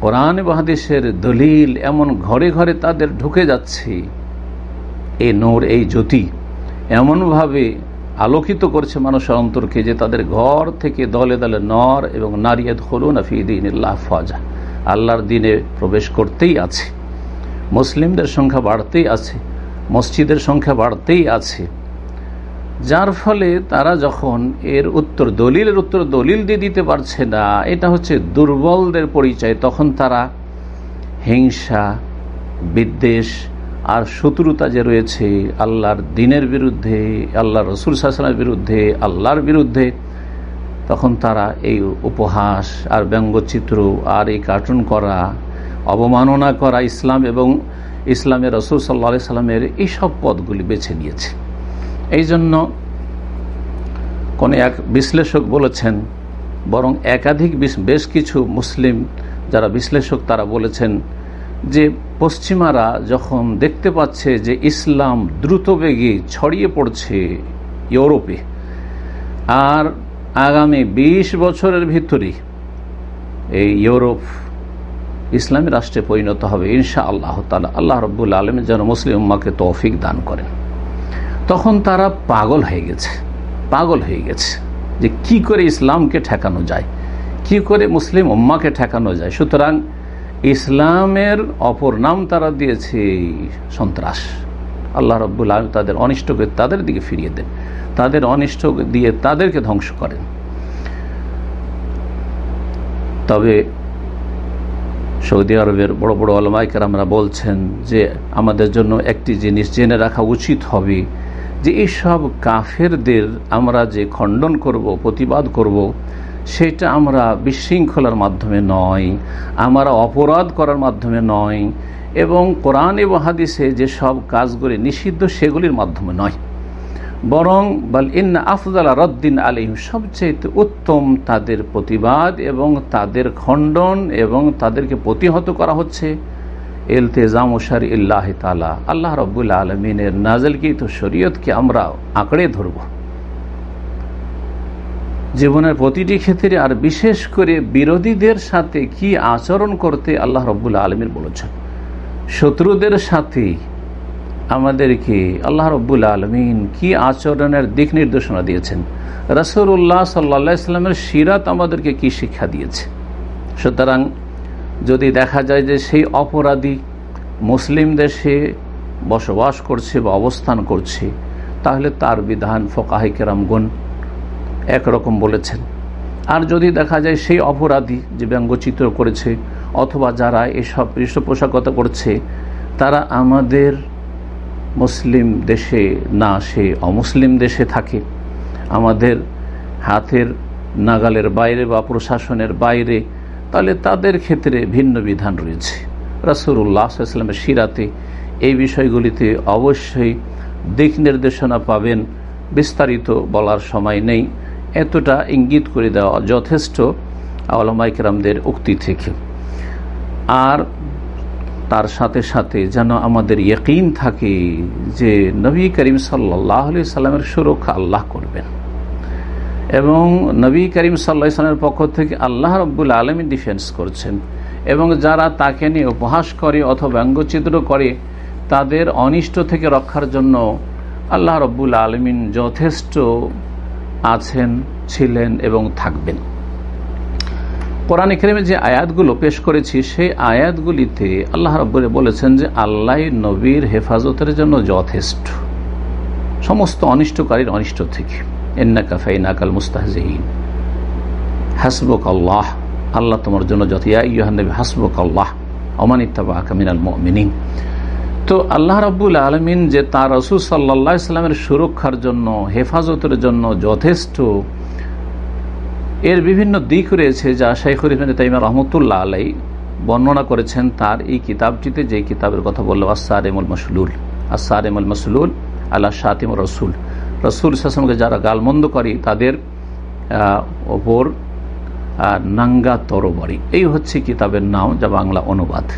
কোরআন বাহাদিসের দলিল এমন ঘরে ঘরে তাদের ঢুকে যাচ্ছে এই নোর, এই জ্যোতি এমনভাবে আলোকিত করছে মানুষের অন্তরকে যে তাদের ঘর থেকে দলে দলে নর এবং নারিয়াদ হলুন আফিদিন ফাজা। আল্লাহর দিনে প্রবেশ করতেই আছে। মুসলিমদের সংখ্যা বাড়তেই আছে, মসজিদের সংখ্যা বাড়তেই আছে। যার ফলে তারা যখন এর উত্তর দলিলের উত্তর দলিল দিয়ে দিতে পারছে না, এটা হচ্ছে দুর্বলদের পরিচয়, তখন তারা হিংসা, বিদ্বেষ আর শত্রুতা যে রয়েছে আল্লাহর দিনের বিরুদ্ধে আল্লাহ রসুল শাসনের বিরুদ্ধে, আল্লাহর বিরুদ্ধে, তখন তারা এই উপহাস আর ব্যঙ্গচিত্র আর এই কার্টুন করা, অবমাননা করা ইসলাম এবং ইসলামের রসুল সাল্লা সাল্লামের এইসব পদগুলি বেছে নিয়েছে। এই জন্য কোনো এক বিশ্লেষক বলেছেন, বরং একাধিক বেশ কিছু মুসলিম যারা বিশ্লেষক তারা বলেছেন যে পশ্চিমারা যখন দেখতে পাচ্ছে যে ইসলাম দ্রুত বেগে ছড়িয়ে পড়ছে ইউরোপে, আর আগামী ২০ বছরের ভিতরে এই ইউরোপ ইসলামী রাষ্ট্রে পরিণত হবে ইনশা আল্লাহ তালা আল্লাহ রব্বুল আলমের যেন মুসলিম উম্মাকে তৌফিক দান করেন। তখন তারা পাগল হয়ে গেছে, পাগল হয়ে গেছে যে কি করে ইসলামকে ঠেকানো যায়, কি করে মুসলিম উম্মাকে ঠেকানো যায়। সুতরাং ইসলামের অপর নাম তারা দিয়েছে সন্ত্রাস। আল্লাহ রব্বুল আলম তাদের অনিষ্টকে তাদের দিকে ফিরিয়ে দেন। তাদের অনিষ্ট দিয়ে তাদেরকে ধ্বংস করেন। তবে সৌদি আরবের বড় বড় আলমাইকার আমরা বলছেন যে আমাদের জন্য একটি জিনিস জেনে রাখা উচিত হবে যে এইসব কাফেরদের আমরা যে খণ্ডন করব, প্রতিবাদ করব সেটা আমরা বিশৃঙ্খলার মাধ্যমে নয়, আমরা অপরাধ করার মাধ্যমে নয় এবং কোরআন এবং হাদিসে যেসব কাজগুলি নিষিদ্ধ সেগুলির মাধ্যমে নয়। বরং বল ইন্না আফজাল রদ্দিন আলিম সবচেয়ে উত্তম তাদের প্রতিবাদ এবং তাদের খণ্ডন এবং তাদেরকে প্রতিহত করা হচ্ছে। এলতেজাম ওসার ইল্লাহ তালা আল্লাহ রব্বুল আলমিনের তো শরীয়তকে আমরা আঁকড়ে ধরব। জীবনের প্রতিটি ক্ষেত্রে আর বিশেষ করে বিরোধীদের সাথে কি আচরণ করতে আল্লাহ রব্বুল আলমীর বলেছেন? শত্রুদের সাথে আমাদেরকে আল্লাহ রব্বুল আলমিন কি আচরণের দিক নির্দেশনা দিয়েছেন? রসুল্লাহ সাল্লা ইসলামের সিরাত আমাদেরকে কি শিক্ষা দিয়েছে? সুতরাং যদি দেখা যায় যে সেই অপরাধী মুসলিম দেশে বসবাস করছে বা অবস্থান করছে, তাহলে তার বিধান ফোকাহিকেরামগুন একরকম বলেছেন। আর যদি দেখা যায় সেই অপরাধী যে ব্যঙ্গচিত্র করেছে, অথবা যারা এসব পৃষ্ঠপোষকতা করছে, তারা আমাদের মুসলিম দেশে না, সে অমুসলিম দেশে থাকে। আমাদের হাতের নাগালের বাইরে বা প্রশাসনের বাইরে, তাহলে তাদের ক্ষেত্রে ভিন্ন বিধান রয়েছে। রাসুল্লাহ সাল্লামের শিরাতে এই বিষয়গুলিতে অবশ্যই দিক নির্দেশনা পাবেন। বিস্তারিত বলার সময় নেই। এতটা ইঙ্গিত করে দেওয়া যথেষ্ট আলমাইকরামদের উক্তি থেকে। আর তার সাথে সাথে যেন আমাদের ইয়কিন থাকে যে নবী করিম সাল্লাহ আলি সাল্লামের সুরক্ষা আল্লাহ করবেন। এবং নবী করিম সাল্লাহ ইসলামের পক্ষ থেকে আল্লাহ রব্বুল আলমী ডিফেন্স করছেন। এবং যারা তাকে নিয়ে উপহাস করে অথবা ব্যঙ্গচিত্র করে, তাদের অনিষ্ট থেকে রক্ষার জন্য আল্লাহ রব্বুল আলমিন যথেষ্ট আছেন, ছিলেন এবং থাকবেন। কোরআন কেরিমে যে আয়াতগুলো পেশ করেছি, সেই আয়াতগুলিতে আল্লাহ রব্বুরে বলেছেন যে, আল্লাহ নবীর হেফাজতের জন্য যথেষ্ট। সমস্ত অনিষ্টকারীর অনিষ্ট থেকে। এন্না কাফাই নাকাল মুস্তাহজহীন। হাসবক আল্লাহ আল্লাহ তোমার জন্য যত ইয়াহানবী হাসবক আল্লাহ অমানিত্তাবা কামিনাল মিনিন তো আল্লাহ রাবুল আলমিন যে তার রসুল সাল্লা ইসলামের সুরক্ষার জন্য, হেফাজতের জন্য যথেষ্ট, এর বিভিন্ন দিক রয়েছে যা শাইখুর ইসমান তাইমা রহমতুল্লাহ আলাই বর্ণনা করেছেন তার এই কিতাবটিতে, যে কিতাবের কথা বলল আসার এমুল মসলুল। আসার এমুল মসলুল আল্লাহ শাতিম রসুল। রসুল ইসলামকে যারা গালমন্দ করে, তাদের ওপর নাঙ্গা তরবারি। এই হচ্ছে কিতাবের নাম যা বাংলা অনুবাদ।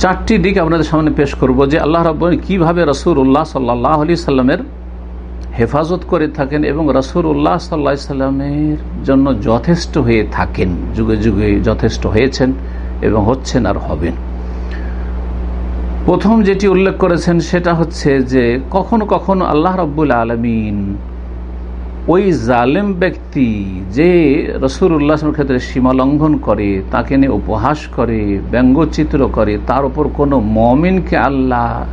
চারটি দিক আপনাদের সামনে পেশ করব যে আল্লাহ রব কীভাবে রসুর উল্লাহ সাল্লাহ আলি সাল্লামের হেফাজত করে থাকেন এবং রসুর উল্লাহ সাল্লা সাল্লামের জন্য যথেষ্ট হয়ে থাকেন, যুগে যুগে যথেষ্ট হয়েছেন এবং হচ্ছেন আর হবেন। প্রথম যেটি উল্লেখ করেছেন সেটা হচ্ছে যে কখনো কখনো আল্লাহ রব্বুল আলমিন ওই জালেম ব্যক্তি যে রসুর উল্লাহের ক্ষেত্রে সীমা লঙ্ঘন করে, তাকে নিয়ে উপহাস করে, ব্যঙ্গচিত্র করে, তার উপর কোনো মমিনকে আল্লাহ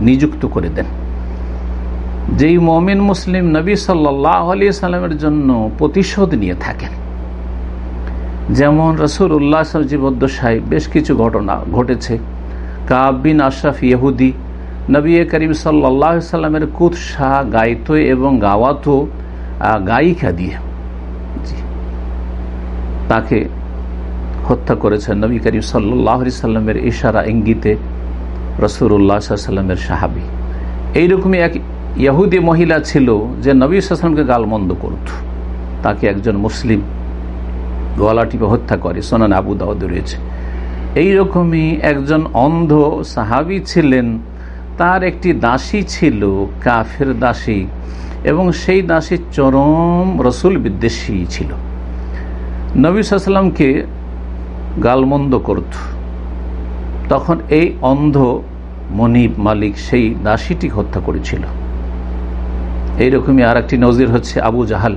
নিযুক্ত করে দেন। যেই মমিন মুসলিম নবী সাল্লাহ আলী সাল্লামের জন্য প্রতিশোধ নিয়ে থাকেন। যেমন রসুর উল্লাহ জীবদ্দশায় বেশ কিছু ঘটনা ঘটেছে। কাবিন আশরাফ ইহুদি নবী করিম সাল্লাহ সাল্লামের কুৎসা গাইত এবং গাওয়াতো গায়িকা দিয়ে তাকে হত্যা করেছেন নবী করিম সাল্লাহ সাল্লামের ইশারা ইঙ্গিতে রসুল্লাহ সাল্লামের সাহাবি। এইরকমই এক ইয়াহুদি মহিলা ছিল যে নবী সাল্লামকে গালমন্দ করত। তাকে একজন মুসলিম গলা টিপে হত্যা করে, সোনান আবু দাউদ রয়েছে। এইরকমই একজন অন্ধ সাহাবি ছিলেন, তার একটি দাসী ছিল, কাফের দাসী। এবং সেই দাসী চরম রসুল বিদ্বেষী ছিল। নবী সাল্লামকে গালমন্দ করত। তখন এই অন্ধ মনিব মালিক সেই দাসীটি হত্যা করেছিল। এইরকমই আর একটি নজির হচ্ছে আবু জাহাল,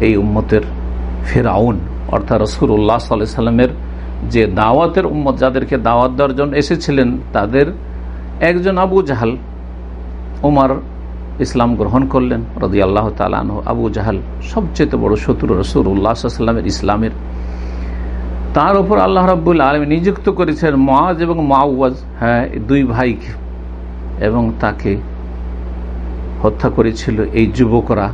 এই উম্মতের ফেরাউন, অর্থাৎ রসুর উল্লাহ সাল্লাহ সাল্লামের যে দাওয়াতের উম্মত, যাদেরকে দাওয়াত দেওয়ার জন্য এসেছিলেন, তাদের একজন আবু জাহাল ওমার ইসলাম গ্রহণ করলেন রদি আল্লাহ তালাহ আবু জাহাল সবচেয়ে বড় শত্রু রসুর উল্লাহামের ইসলামের। তার উপর আল্লাহ রাবুল আলম নিযুক্ত করেছেন মাজ এবং মাওয়াজ হ্যাঁ দুই ভাইকে এবং তাকে হত্যা করেছিল এই যুবকরা।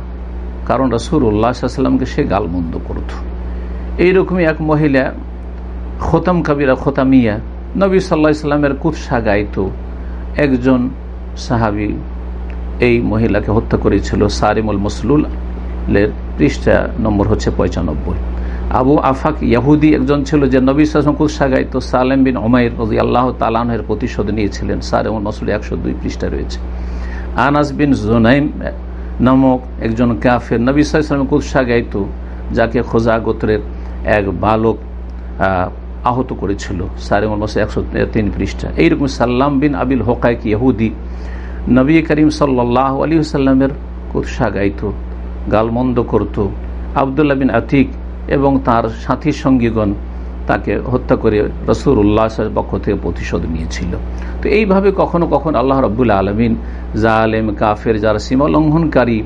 কারণ রসুর উল্লাহামকে সে গালমন্দ করত। এইরকমই এক মহিলা, খোতাম কাবিরা, খোতামিয়া, নবী সাল্লা ইসলামের কুৎসা গাইত। একজন সাহাবি এই মহিলাকে হত্যা করেছিল সারিমুল মসলুলের পৃষ্ঠা নম্বর হচ্ছে পঁচানব্বই আবু আফাক ইয়াহুদি একজন ছিল যে নবী সালাম কুৎসা গাইত সালেম বিন ওমাইর রাজি আল্লাহ তালাহের প্রতিশোধ নিয়েছিলেন। সারেমুল মসুল একশো দুই পৃষ্ঠা রয়েছে। আনাস বিন জোনাইম নামক একজন কাফের নবী সালামের কুৎসা গাইত যাকে খোজা গোত্রের এক বালক আহত করেছিল। সারেমুল মসুল একশো তিন পৃষ্ঠা। এইরকম সাল্লাম বিন আবিল হোকাইক ইহুদি নবী করিম সাল্লাহ আলী সাল্লামের কুৎসা গাইত, গালমন্দ করত। আবদুল্লাহ বিন আতিক এবং তার সাথী সঙ্গীগণ তাকে হত্যা করে রসুর উল্লাহ পক্ষ থেকে প্রতিশোধ নিয়েছিল। তো এইভাবে কখনো কখনো আল্লাহ রব্বুল আলমিন জালেম, কাফের যারা সীমা লঙ্ঘনকারী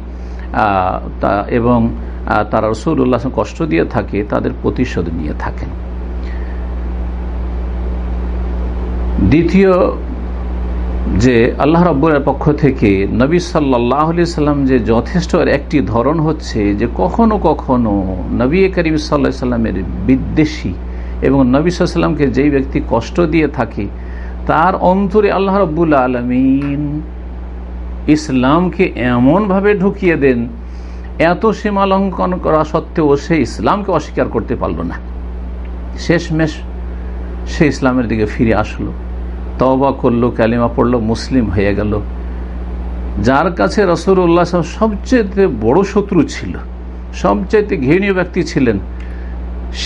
এবং তারা রসুল উল্লাহ কষ্ট দিয়ে থাকে, তাদের প্রতিশোধ নিয়ে থাকেন। দ্বিতীয় যে আল্লাহ রব্বুরের পক্ষ থেকে নবী সাল্লাহ সাল্লাম যে যথেষ্ট একটি ধরন হচ্ছে যে কখনো কখনো নবী করিম সাল্লা সাল্লামের বিদ্বেষী এবং নবী সাল্লামকে যেই ব্যক্তি কষ্ট দিয়ে থাকে, তার অন্তরে আল্লাহ রব্বুল আলমিন ইসলামকে এমনভাবে ঢুকিয়ে দেন, এত সীমালঙ্কন করা সত্ত্বেও সে ইসলামকে অস্বীকার করতে পারল না। শেষমেশ সে ইসলামের দিকে ফিরে আসলো। তবা করল ক্যালিমা পড়ল, মুসলিম হয়ে গেল। যার কাছে রসুল্লাহ সবচেয়ে বড় শত্রু ছিল সবচেয়ে ঘৃণীয় ব্যক্তি ছিলেন,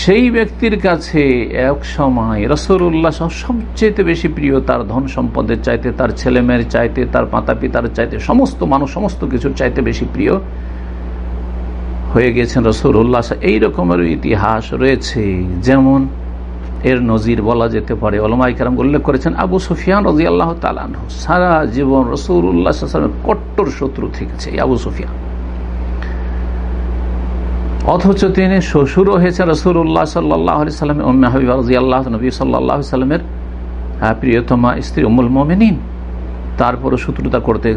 সেই ব্যক্তির কাছে এক সময় রসুল্লাহ সবচেয়ে বেশি প্রিয় তার ধন সম্পদের চাইতে, তার ছেলেমেয়ের চাইতে, তার মাতা পিতার চাইতে, সমস্ত মানুষ, সমস্ত কিছুর চাইতে বেশি প্রিয় হয়ে গেছেন রসুল্লাহ এই রকমের ইতিহাস রয়েছে, যেমন এর নজির বলা যেতে পারে। অলমাইকার উল্লেখ করেছেন আবু সুফিয়ান রাজি আল্লাহ তালান সারা জীবন রসুল্লাহ কট্টর শত্রু থেকেছে আবু সুফিয়ান। অথচ তিনি শ্বশুরও হয়েছেন রসুল্লাহ সাল্লাহ সাল্লামের উম্মে হাবিব রাজি আল্লাহ নবী সাল্লাহ সাল্লামের প্রিয়তমা স্ত্রী উমুল মোমেনিন। তারপরও শত্রুতা করতে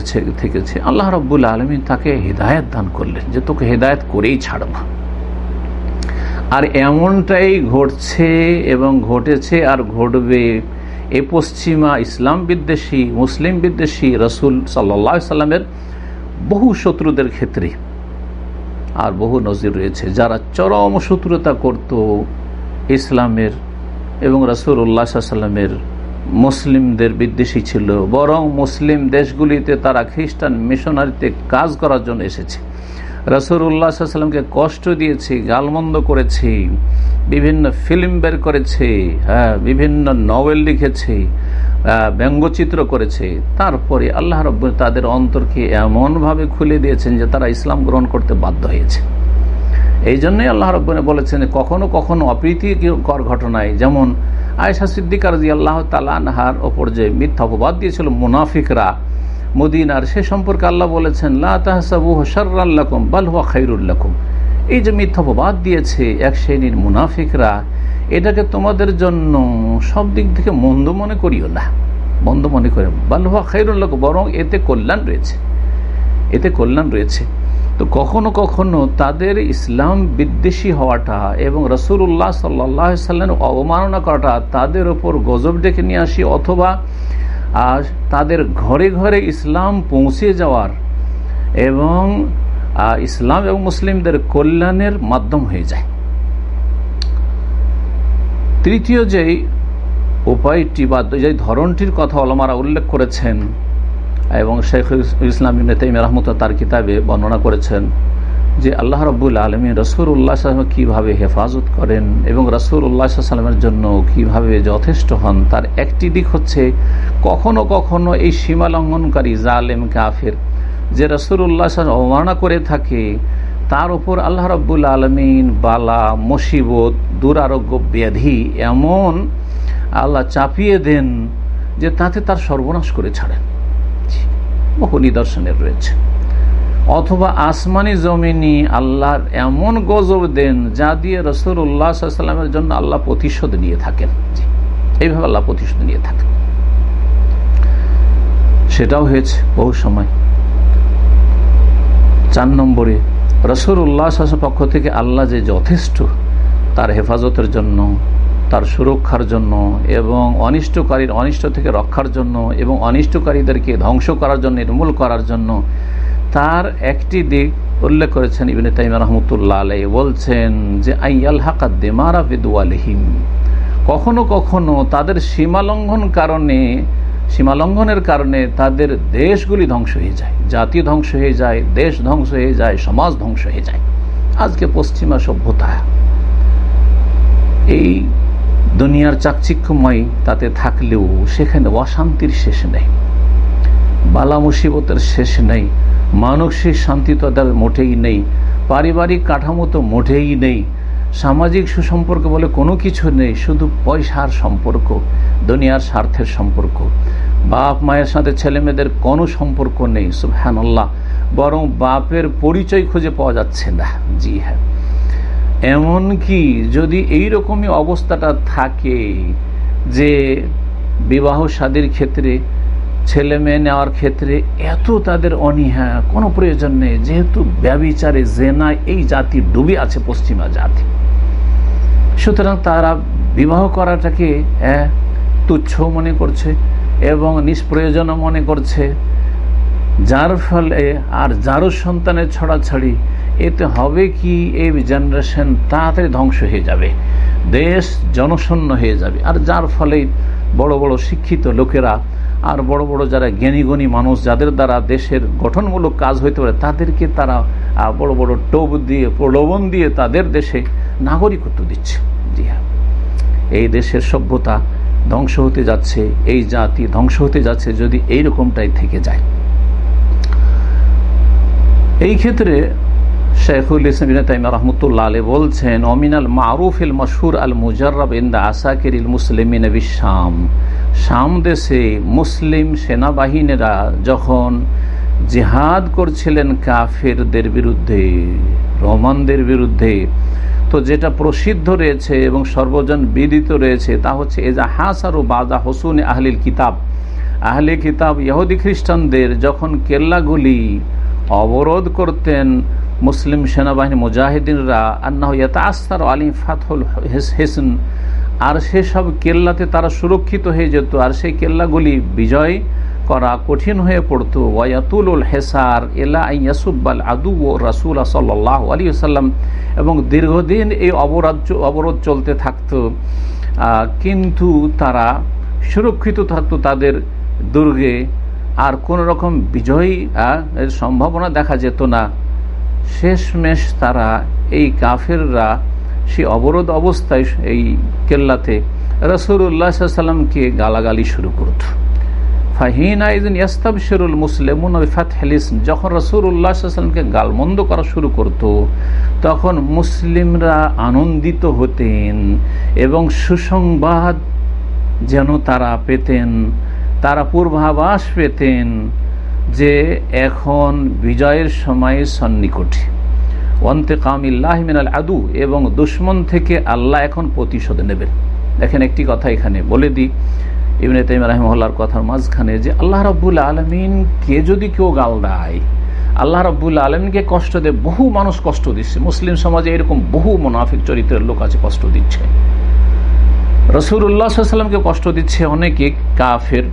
থেকেছে। আল্লাহ রব্বুল আলমিন তাকে হৃদায়ত দান করলেন যে তোকে হৃদায়ত করেই ছাড়ব। আর এমনটাই ঘটছে এবং ঘটেছে আর ঘটবে এ পশ্চিমা ইসলাম বিদ্বেষী, মুসলিম বিদ্বেষী রসুল সাল্লা সাল্লামের বহু শত্রুদের ক্ষেত্রে আর বহু নজির রয়েছে। যারা চরম শত্রুতা করত ইসলামের এবং রসুল উল্লাহ সাল্লামের মুসলিমদের বিদ্বেষী ছিল। বরং মুসলিম দেশগুলিতে তারা খ্রিস্টান মিশনারিতে কাজ করার জন্য এসেছে। রসুর কষ্ট দিয়েছে, গালমন্দ করেছে, বিভিন্ন ফিল্ম বের করেছে হ্যাঁ বিভিন্ন নভেল লিখেছে ব্যঙ্গচিত্র করেছে। তারপরে আল্লাহ রব তাদের অন্তরকে এমনভাবে খুলে দিয়েছেন যে তারা ইসলাম গ্রহণ করতে বাধ্য হয়েছে। এই জন্যই আল্লাহ রব্বনে বলেছেন, কখনো কখনো অপ্রীতিকর ঘটনায়, যেমন আয়সা সিদ্দিকার জি আল্লাহ তালা তালানহার ওপর যে মিথ্যা অপবাদ দিয়েছিল মুনাফিকরা মদিনার, সে সম্পর্কে আল্লাহ বলেছেন লাহসাবুহসার্লাকুম বালহুয়া খাইরুল্লাকুম এই যে মিথ্যা অপবাদ দিয়েছে এক শ্রেণির মুনাফিকরা, এটাকে তোমাদের জন্য সব দিক থেকে মন্দ মনে করিও না। মন্দ মনে করে বালহুয়া খাইরুল্লাহ বরং এতে কল্যাণ রয়েছে। এতে কল্যাণ রয়েছে। তো কখনো কখনো তাদের ইসলাম বিদ্বেষী হওয়াটা এবং রসুল্লাহ সাল্লাহ সাল্লাম অবমাননা করাটা তাদের ওপর গজব ডেকে নিয়ে আসি, অথবা আর তাদের ঘরে ঘরে ইসলাম পৌঁছে যাওয়ার এবং ইসলাম এবং মুসলিমদের কল্যাণের মাধ্যম হয়ে যায়। তৃতীয় যেই উপায়টি বা যে ধরনটির কথা অলমারা উল্লেখ করেছেন এবং শেখ ইসলাম তাইম রহমত তার কিতাবে বর্ণনা করেছেন যে আল্লাহ রব্বুল আলমী রসুর উল্লাহ কীভাবে হেফাজত করেন এবং রসুর উল্লাহ সাল্লামের জন্য কীভাবে যথেষ্ট হন, তার একটি দিক হচ্ছে কখনো কখনো এই সীমা লঙ্ঘনকারী জালেম কাফের যে রসুর উল্লাহ অবমাননা করে থাকে, তার উপর আল্লাহ রব্বুল আলমিন বালা, মুসিবত, দুরারোগ্য, ব্যাধি এমন আল্লাহ চাপিয়ে দেন যে তাতে তার সর্বনাশ করে ছাড়েন। বহু নিদর্শনের রয়েছে। অথবা আসমানি জমিনি আল্লাহর এমন গজব দেন যা দিয়ে রসুল উল্লাহামের জন্য আল্লাহ প্রতিশোধ নিয়ে থাকেন। এইভাবে আল্লাহ প্রতিশোধ নিয়ে থাকেন। সেটাও হয়েছে বহু সময়। চার নম্বরে রসুল উল্লাহ পক্ষ থেকে আল্লাহ যে যথেষ্ট, তার হেফাজতের জন্য, তার সুরক্ষার জন্য এবং অনিষ্টকারীর অনিষ্ট থেকে রক্ষার জন্য এবং অনিষ্টকারীদেরকে ধ্বংস করার জন্য, নির্মূল করার জন্য তার একটি দিক উল্লেখ করেছেন ইবিন তাইমা রহমতুল্লাহ আলাই বলছেন যে, আইয়াল হাকা দেমারা বেদুয়ালহিম। কখনো কখনো তাদের সীমালঙ্ঘন কারণে, সীমালঙ্ঘনের কারণে তাদের দেশগুলি ধ্বংস হয়ে যায়, জাতি ধ্বংস হয়ে যায়, দেশ ধ্বংস হয়ে যায়, সমাজ ধ্বংস হয়ে যায়। আজকে পশ্চিমা সভ্যতা, এই দুনিয়ার চাকচিক্যময় তাতে থাকলেও সেখানে অশান্তির শেষ নেই বালা মুসিবতের শেষ নেই মানসিক শান্তি তো তাদের মোটেই নেই, পারিবারিক কাঠামো তো মোটেই নেই, সামাজিক সুসম্পর্ক বলে কোনো কিছু নেই, শুধু পয়সার সম্পর্ক, দুনিয়ার স্বার্থের সম্পর্ক। বাপ মায়ের সাথে ছেলে মেয়েদের কোনো সম্পর্ক নেই, সুবহানাল্লাহ, বরং বাপের পরিচয় খুঁজে পাওয়া যাচ্ছে না। জি হ্যাঁ। এমন কি যদি এই রকমই অবস্থাটা থাকে যে বিবাহ সাদীর ক্ষেত্রে ছেলে মেয়ে নেওয়ার ক্ষেত্রে এত তাদের অনীহা, কোনো প্রয়োজন নেই। যেহেতু ব্যবিচারে জেনা এই জাতি ডুবে আছে পশ্চিমা জাতি। সুতরাং তারা বিবাহ করাটাকে তুচ্ছ মনে করছে এবং নিষ্প্রয়োজনও মনে করছে। যার ফলে, আর যারও সন্তানের ছড়াছড়ি, এতে হবে কি এই জেনারেশন তাড়াতাড়ি ধ্বংস হয়ে যাবে। দেশ জনশূন্য হয়ে যাবে। আর যার ফলে বড় বড় শিক্ষিত লোকেরা আর বড় বড় যারা জ্ঞানীগণী মানুষ, যাদের দ্বারা দেশের গঠনমূলক কাজ হইতে পারে, তাদেরকে তারা বড় বড় টোপ দিয়ে, প্রলোভন দিয়ে তাদের দেশে নাগরিকত্ব দিচ্ছে। জি হ্যাঁ। এই দেশের সভ্যতা ধ্বংস হতে যাচ্ছে, এই জাতি ধ্বংস হতে যাচ্ছে যদি এই রকমটাই থেকে যায়। এই ক্ষেত্রে শেখুল ইসলাম রহমতুল্লাহ আলী বলছেন, অমিনাল মারুফিল মশহুর আল মুজারব ইন্দা আসাকির মুসলিমিন শাম শাম দেশে মুসলিম সেনাবাহিনীরা যখন জেহাদ করছিলেন কাফেরদের বিরুদ্ধে রহমানদের বিরুদ্ধে, তো যেটা প্রসিদ্ধ রয়েছে এবং সর্বজন বিদিত রয়েছে তা হচ্ছে, এজা হাসার ও বাজা হসুন আহলিল কিতাব। আহলে কিতাব ইহুদি খ্রিস্টানদের যখন কেল্লাগুলি অবরোধ করতেন মুসলিম সেনাবাহিনী মুজাহিদিনরা আন্না ইয়াতা আস্তার আলিম ফাতহুল হেসন। আর সেসব কেল্লাতে তারা সুরক্ষিত হয়ে যেত। আর সেই কেল্লাগুলি বিজয় করা কঠিন হয়ে পড়তো। ওয়াতুল হেসার এলা ইয়াসুব্বাল আদু ও রাসুল সাল্লাহ আলী সাল্লাম এবং দীর্ঘদিন এই অবরাধ অবরোধ চলতে থাকত। কিন্তু তারা সুরক্ষিত থাকতো তাদের দুর্গে। আর কোন রকম বিজয়ী সম্ভাবনা দেখা যেত না। শেষমেশ তারা, এই কাফেররা সে অবরোধ অবস্থায় এই কেল্লাতে রসুল্লাহ সাল্লামকে গালাগালি শুরু করত। ফাহিন আইদিন ইয়াস্তাবশিরুল মুসলিমুন যখন রসুল্লাহামকে গালমন্দ করা শুরু করত, তখন মুসলিমরা আনন্দিত হতেন এবং সুসংবাদ যেন তারা পেতেন, তারা পূর্বাভাস পেতেন যে এখন বিজয়ের সময় সন্নিকটে। অন্তে কামিল্লাহ মিনাল আদু এবং দুশ্মন থেকে আল্লাহ এখন প্রতিশোধ নেবেন। দেখেন একটি কথা এখানে বলে দিই। ইবনে তাইম রাহিমহল্লার কথার মাঝখানে যে আল্লাহ রব্বুল আলমিনকে যদি কেউ গাল দেয়, আল্লাহ রব্বুল আলমিনকে কষ্ট দেয় বহু মানুষ কষ্ট দিচ্ছে। মুসলিম সমাজে এরকম বহু মোনাফিক চরিত্রের লোক আছে কষ্ট দিচ্ছে। রসুল্লাহ সাল্লামকে কষ্ট দিচ্ছে অনেকে কাফের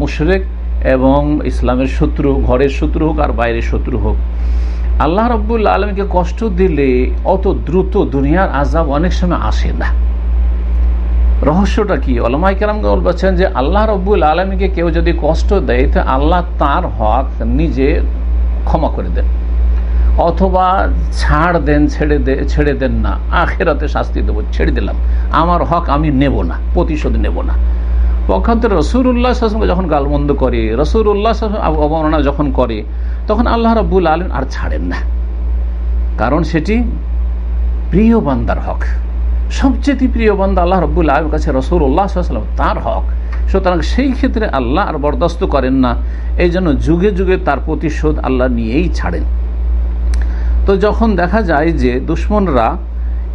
মুশরেক এবং ইসলামের শত্রু ঘরের শত্রু হোক আর বাইরের শত্রু হোক। আল্লাহ রব্বুল আলমীকে কষ্ট দিলে অত দ্রুত দুনিয়ার আজাব অনেক সময় আসে না। রহস্যটা কি? অলমাই কেরাম বলছেন যে, আল্লাহ রব্বুল আলমীকে কেউ যদি কষ্ট দেয়, তো আল্লাহ তার হক নিজে ক্ষমা করে দেন। অথবা ছাড় দেন, ছেড়ে দে, ছেড়ে দেন না। আখেরাতে শাস্তি দেবো, ছেড়ে দিলাম। আমার হক আমি নেব না, প্রতিশোধ নেব না। পক্ষান্তরে রসুল্লাহ শাসনকে যখন গালমন্দ করে রসুল্লাহ অবমাননা যখন করে, তখন আল্লাহ রব্বুল আলম আর ছাড়েন না। কারণ সেটি প্রিয় বান্দার হক। সবচেয়ে প্রিয় বান্দা আল্লাহ রব্বুল আলমের কাছে রসুল উল্লাহাম তার হক। সুতরাং সেই ক্ষেত্রে আল্লাহ আর বরদাস্ত করেন না। এই জন্য যুগে যুগে তার প্রতিশোধ আল্লাহ নিয়েই ছাড়েন। তো যখন দেখা যায় যে দুশ্মনরা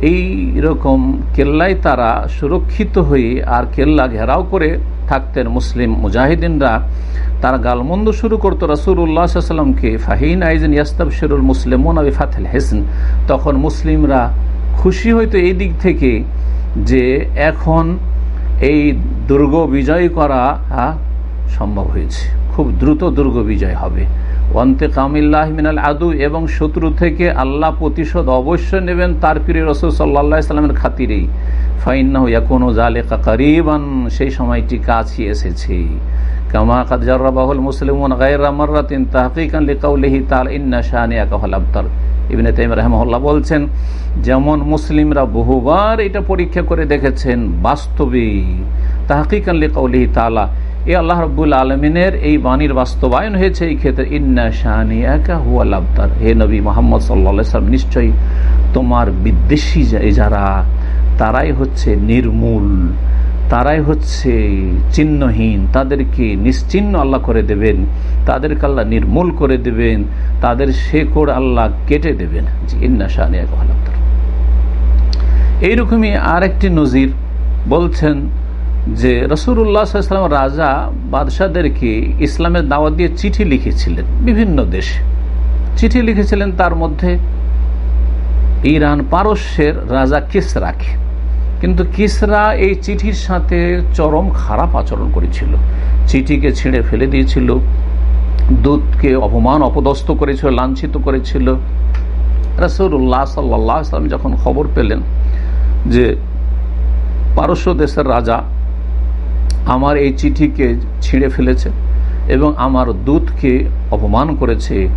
এই রকম কেল্লায় তারা সুরক্ষিত হয়ে আর কেল্লা ঘেরাও করে থাকতেন মুসলিম মুজাহিদিনরা। তারা গালমন্দ শুরু করতো রসুল্লাহামকে ফাহিন আইজিন ইয়াস্তাব শিরুল মুসলিম মোনাবি ফাতেল হেসন। তখন মুসলিমরা খুশি হইতো এই দিক থেকে যে এখন এই দুর্গ বিজয় করা সম্ভব হয়েছে। খুব দ্রুত দুর্গ বিজয় হবে। ওয়ান্তে কামিল্লাহ মিনাল আদু, এবং শত্রু থেকে আল্লাহ প্রতিশোধ অবশ্যই নেবেন তার প্রিয় রসুল সাল্লা ইসলামের খাতিরেই। হইয়া কোনো কারিবান, সেই সময়টি কাছে এসেছে। বলছেন, যেমন মুসলিমরা বহুবার এটা পরীক্ষা করে দেখেছেন, বাস্তবে তাহকিকান লিকাউলিহি তাআলা এই আল্লাহ রব্বুল আলমিনের এই বাণীর বাস্তবায়ন হয়েছে এই ক্ষেত্রে, ইন্না শাহানি একা হুয়া লাভদার হে নবী মোহাম্মদ সাল্লা নিশ্চয়ই তোমার বিদ্বেষী যারা, তারাই হচ্ছে নির্মূল, তারাই হচ্ছে চিহ্নহীন, তাদেরকে নিশ্চিহ্ন আল্লাহ করে দেবেন, তাদেরকে আল্লাহ নির্মূল করে দেবেন, তাদের শেকড় আল্লাহ কেটে দেবেন। যে ইন্না শাহানি একা লাভদার এইরকমই আরেকটি নজির বলছেন যে রসুল্লাহাম রাজা বাদশাদেরকে ইসলামের দাওয়াত দিয়ে চিঠি লিখেছিলেন বিভিন্ন দেশে। চিঠি লিখেছিলেন তার মধ্যে, ইরান পারস্যের রাজা কিসরাকে কিন্তু কিসরা এই চিঠির সাথে চরম খারাপ আচরণ করেছিল। চিঠিকে ছিঁড়ে ফেলে দিয়েছিল দুধকে অপমান, অপদস্থ করেছিল, লাঞ্ছিত করেছিল। রসুল্লাহ সাল্লাম যখন খবর পেলেন যে পারস্য দেশের রাজা আমার এই চিঠিকে ছিঁড়ে ফেলেছে এবং আমার দুধকে অপমান করেছে,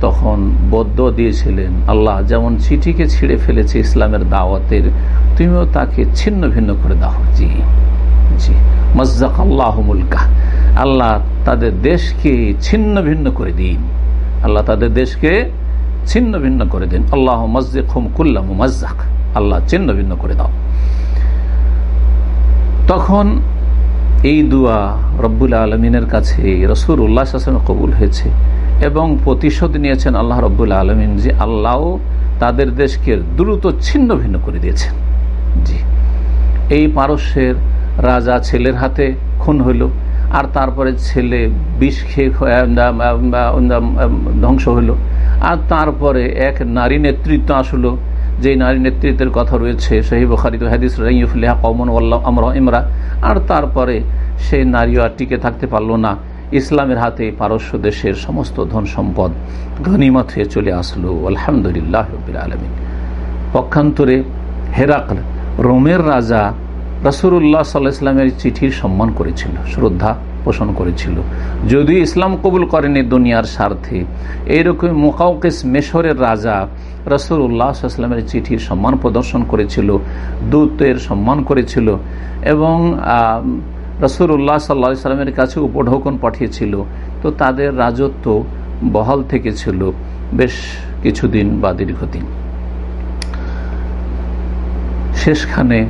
তখন বদ্ধ দিয়েছিলেন, আল্লাহ, যেমন চিঠিকে ছিঁড়ে ফেলেছে ইসলামের দাওয়াতের, তুমিও তাকে ছিন্ন ভিন্ন করে দাও। জি জি। মজ্জাক আল্লাহ আল্লাহ তাদের দেশকে ছিন্ন ভিন্ন করে দিন। আল্লাহ তাদের দেশকে ছিন্ন ভিন্ন করে দিন। আল্লাহ মসজিদ হুম কুল্লাম মজ্জাক আল্লাহ ছিন্ন ভিন্ন করে দাও। তখন এই দুয়া রব্বুল আলমিনের কাছে রসুর উল্লাহ কবুল হয়েছে এবং প্রতিশোধ নিয়েছেন আল্লাহ রব্বুল আলমিন যে আল্লাহ তাদের দেশকে দ্রুত ছিন্ন ভিন্ন করে দিয়েছেন। জি। এই পারস্যের রাজা ছেলের হাতে খুন হইল, আর তারপরে ছেলে বিষ খেয়ে ধ্বংস হইল, আর তারপরে এক নারী নেতৃত্ব আসলো যে নারী নেতৃত্বের কথা রয়েছে সেই বখারিদ হাদিস রাইফুল্লাহ কমন আমরা ইমরা আর তারপরে সেই নারীও আর টিকে থাকতে পারল না। ইসলামের হাতে পারস্য দেশের সমস্ত ধন সম্পদ ঘনিমত হয়ে চলে আসলো। আলহামদুলিল্লাহ রবিল আলমিন। পক্ষান্তরে হেরাকল, রোমের রাজা রসুরুল্লাহ সাল্লাহ ইসলামের চিঠির সম্মান করেছিল, শ্রদ্ধা পোষণ করেছিল। যদি ইসলাম কবুল করেনি দুনিয়ার স্বার্থে, এইরকম মোকাউকেস মেশরের রাজা রসুল্লাহামের চিঠির সম্মান প্রদর্শন করেছিল, দূতের সম্মান করেছিল এবং রসুল্লাহ সাল্লা সাল্লামের কাছে উপঢৌকন পাঠিয়েছিল। তো তাদের রাজত্ব বহাল থেকে ছিল বেশ কিছুদিন বা দীর্ঘদিন। শেষখানে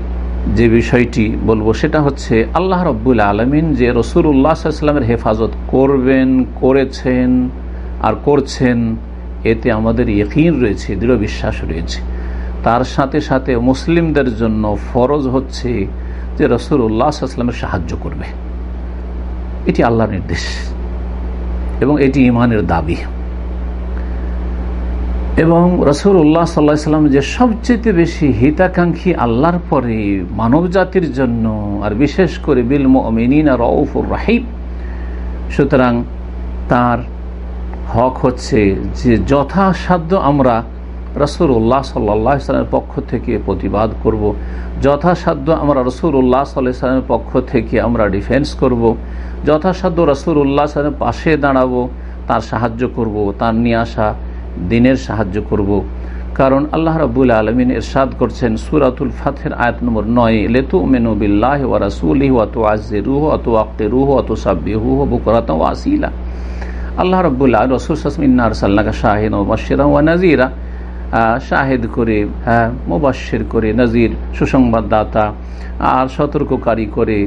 যে বিষয়টি বলব সেটা হচ্ছে আল্লাহ রব্বুল আলমিন যে রসুল উল্লাহামের হেফাজত করবেন, করেছেন আর করছেন এতে আমাদের ইয়কিন রয়েছে, দৃঢ় বিশ্বাস রয়েছে। তার সাথে সাথে মুসলিমদের জন্য ফরজ হচ্ছে যে রসুল উল্লাহামের সাহায্য করবে। এটি আল্লাহর নির্দেশ এবং এটি ইমানের দাবি। এবং রসুল উল্লাহ সাল্লাহ সাল্লাম যে সবচেয়ে বেশি হিতাকাঙ্ক্ষী আল্লাহর পরে মানব জাতির জন্য, আর বিশেষ করে বিল মিন আর রাহিব সুতরাং তার হক হচ্ছে যে যথাসাধ্য আমরা রসুল উল্লাহ সাল্লাহ সাল্লামের পক্ষ থেকে প্রতিবাদ করব। যথাসাধ্য আমরা রসুল উল্লাহ সাল্লাহ সাল্লামের পক্ষ থেকে আমরা ডিফেন্স করব। যথাসাধ্য রসুল উল্লাহ সাল্লামের পাশে দাঁড়াবো, তার সাহায্য করব, তার নিয়ে আসা দিনের সাহায্য করব। কারণ আল্লাহ রাবুল আলমিন এরশাদ করছেন সুরাতুল ফাতের আয়াত নম্বর নয় লেতু মেনুবিল্লাহ ওয়া রাসুলিহ অত আজরুহ অত আকিরুহ অত বুকরাত আসিলা আল্লাহ রব্বুল্লাহ রসুল ইন্নার সাল্লাকা শাহিন ও বাশিরা ওয়া নাজিরা শাহেদ করে হ্যাঁ মুবাসের করে নজির সুসংবাদদাতা, আর সতর্ককারী করে,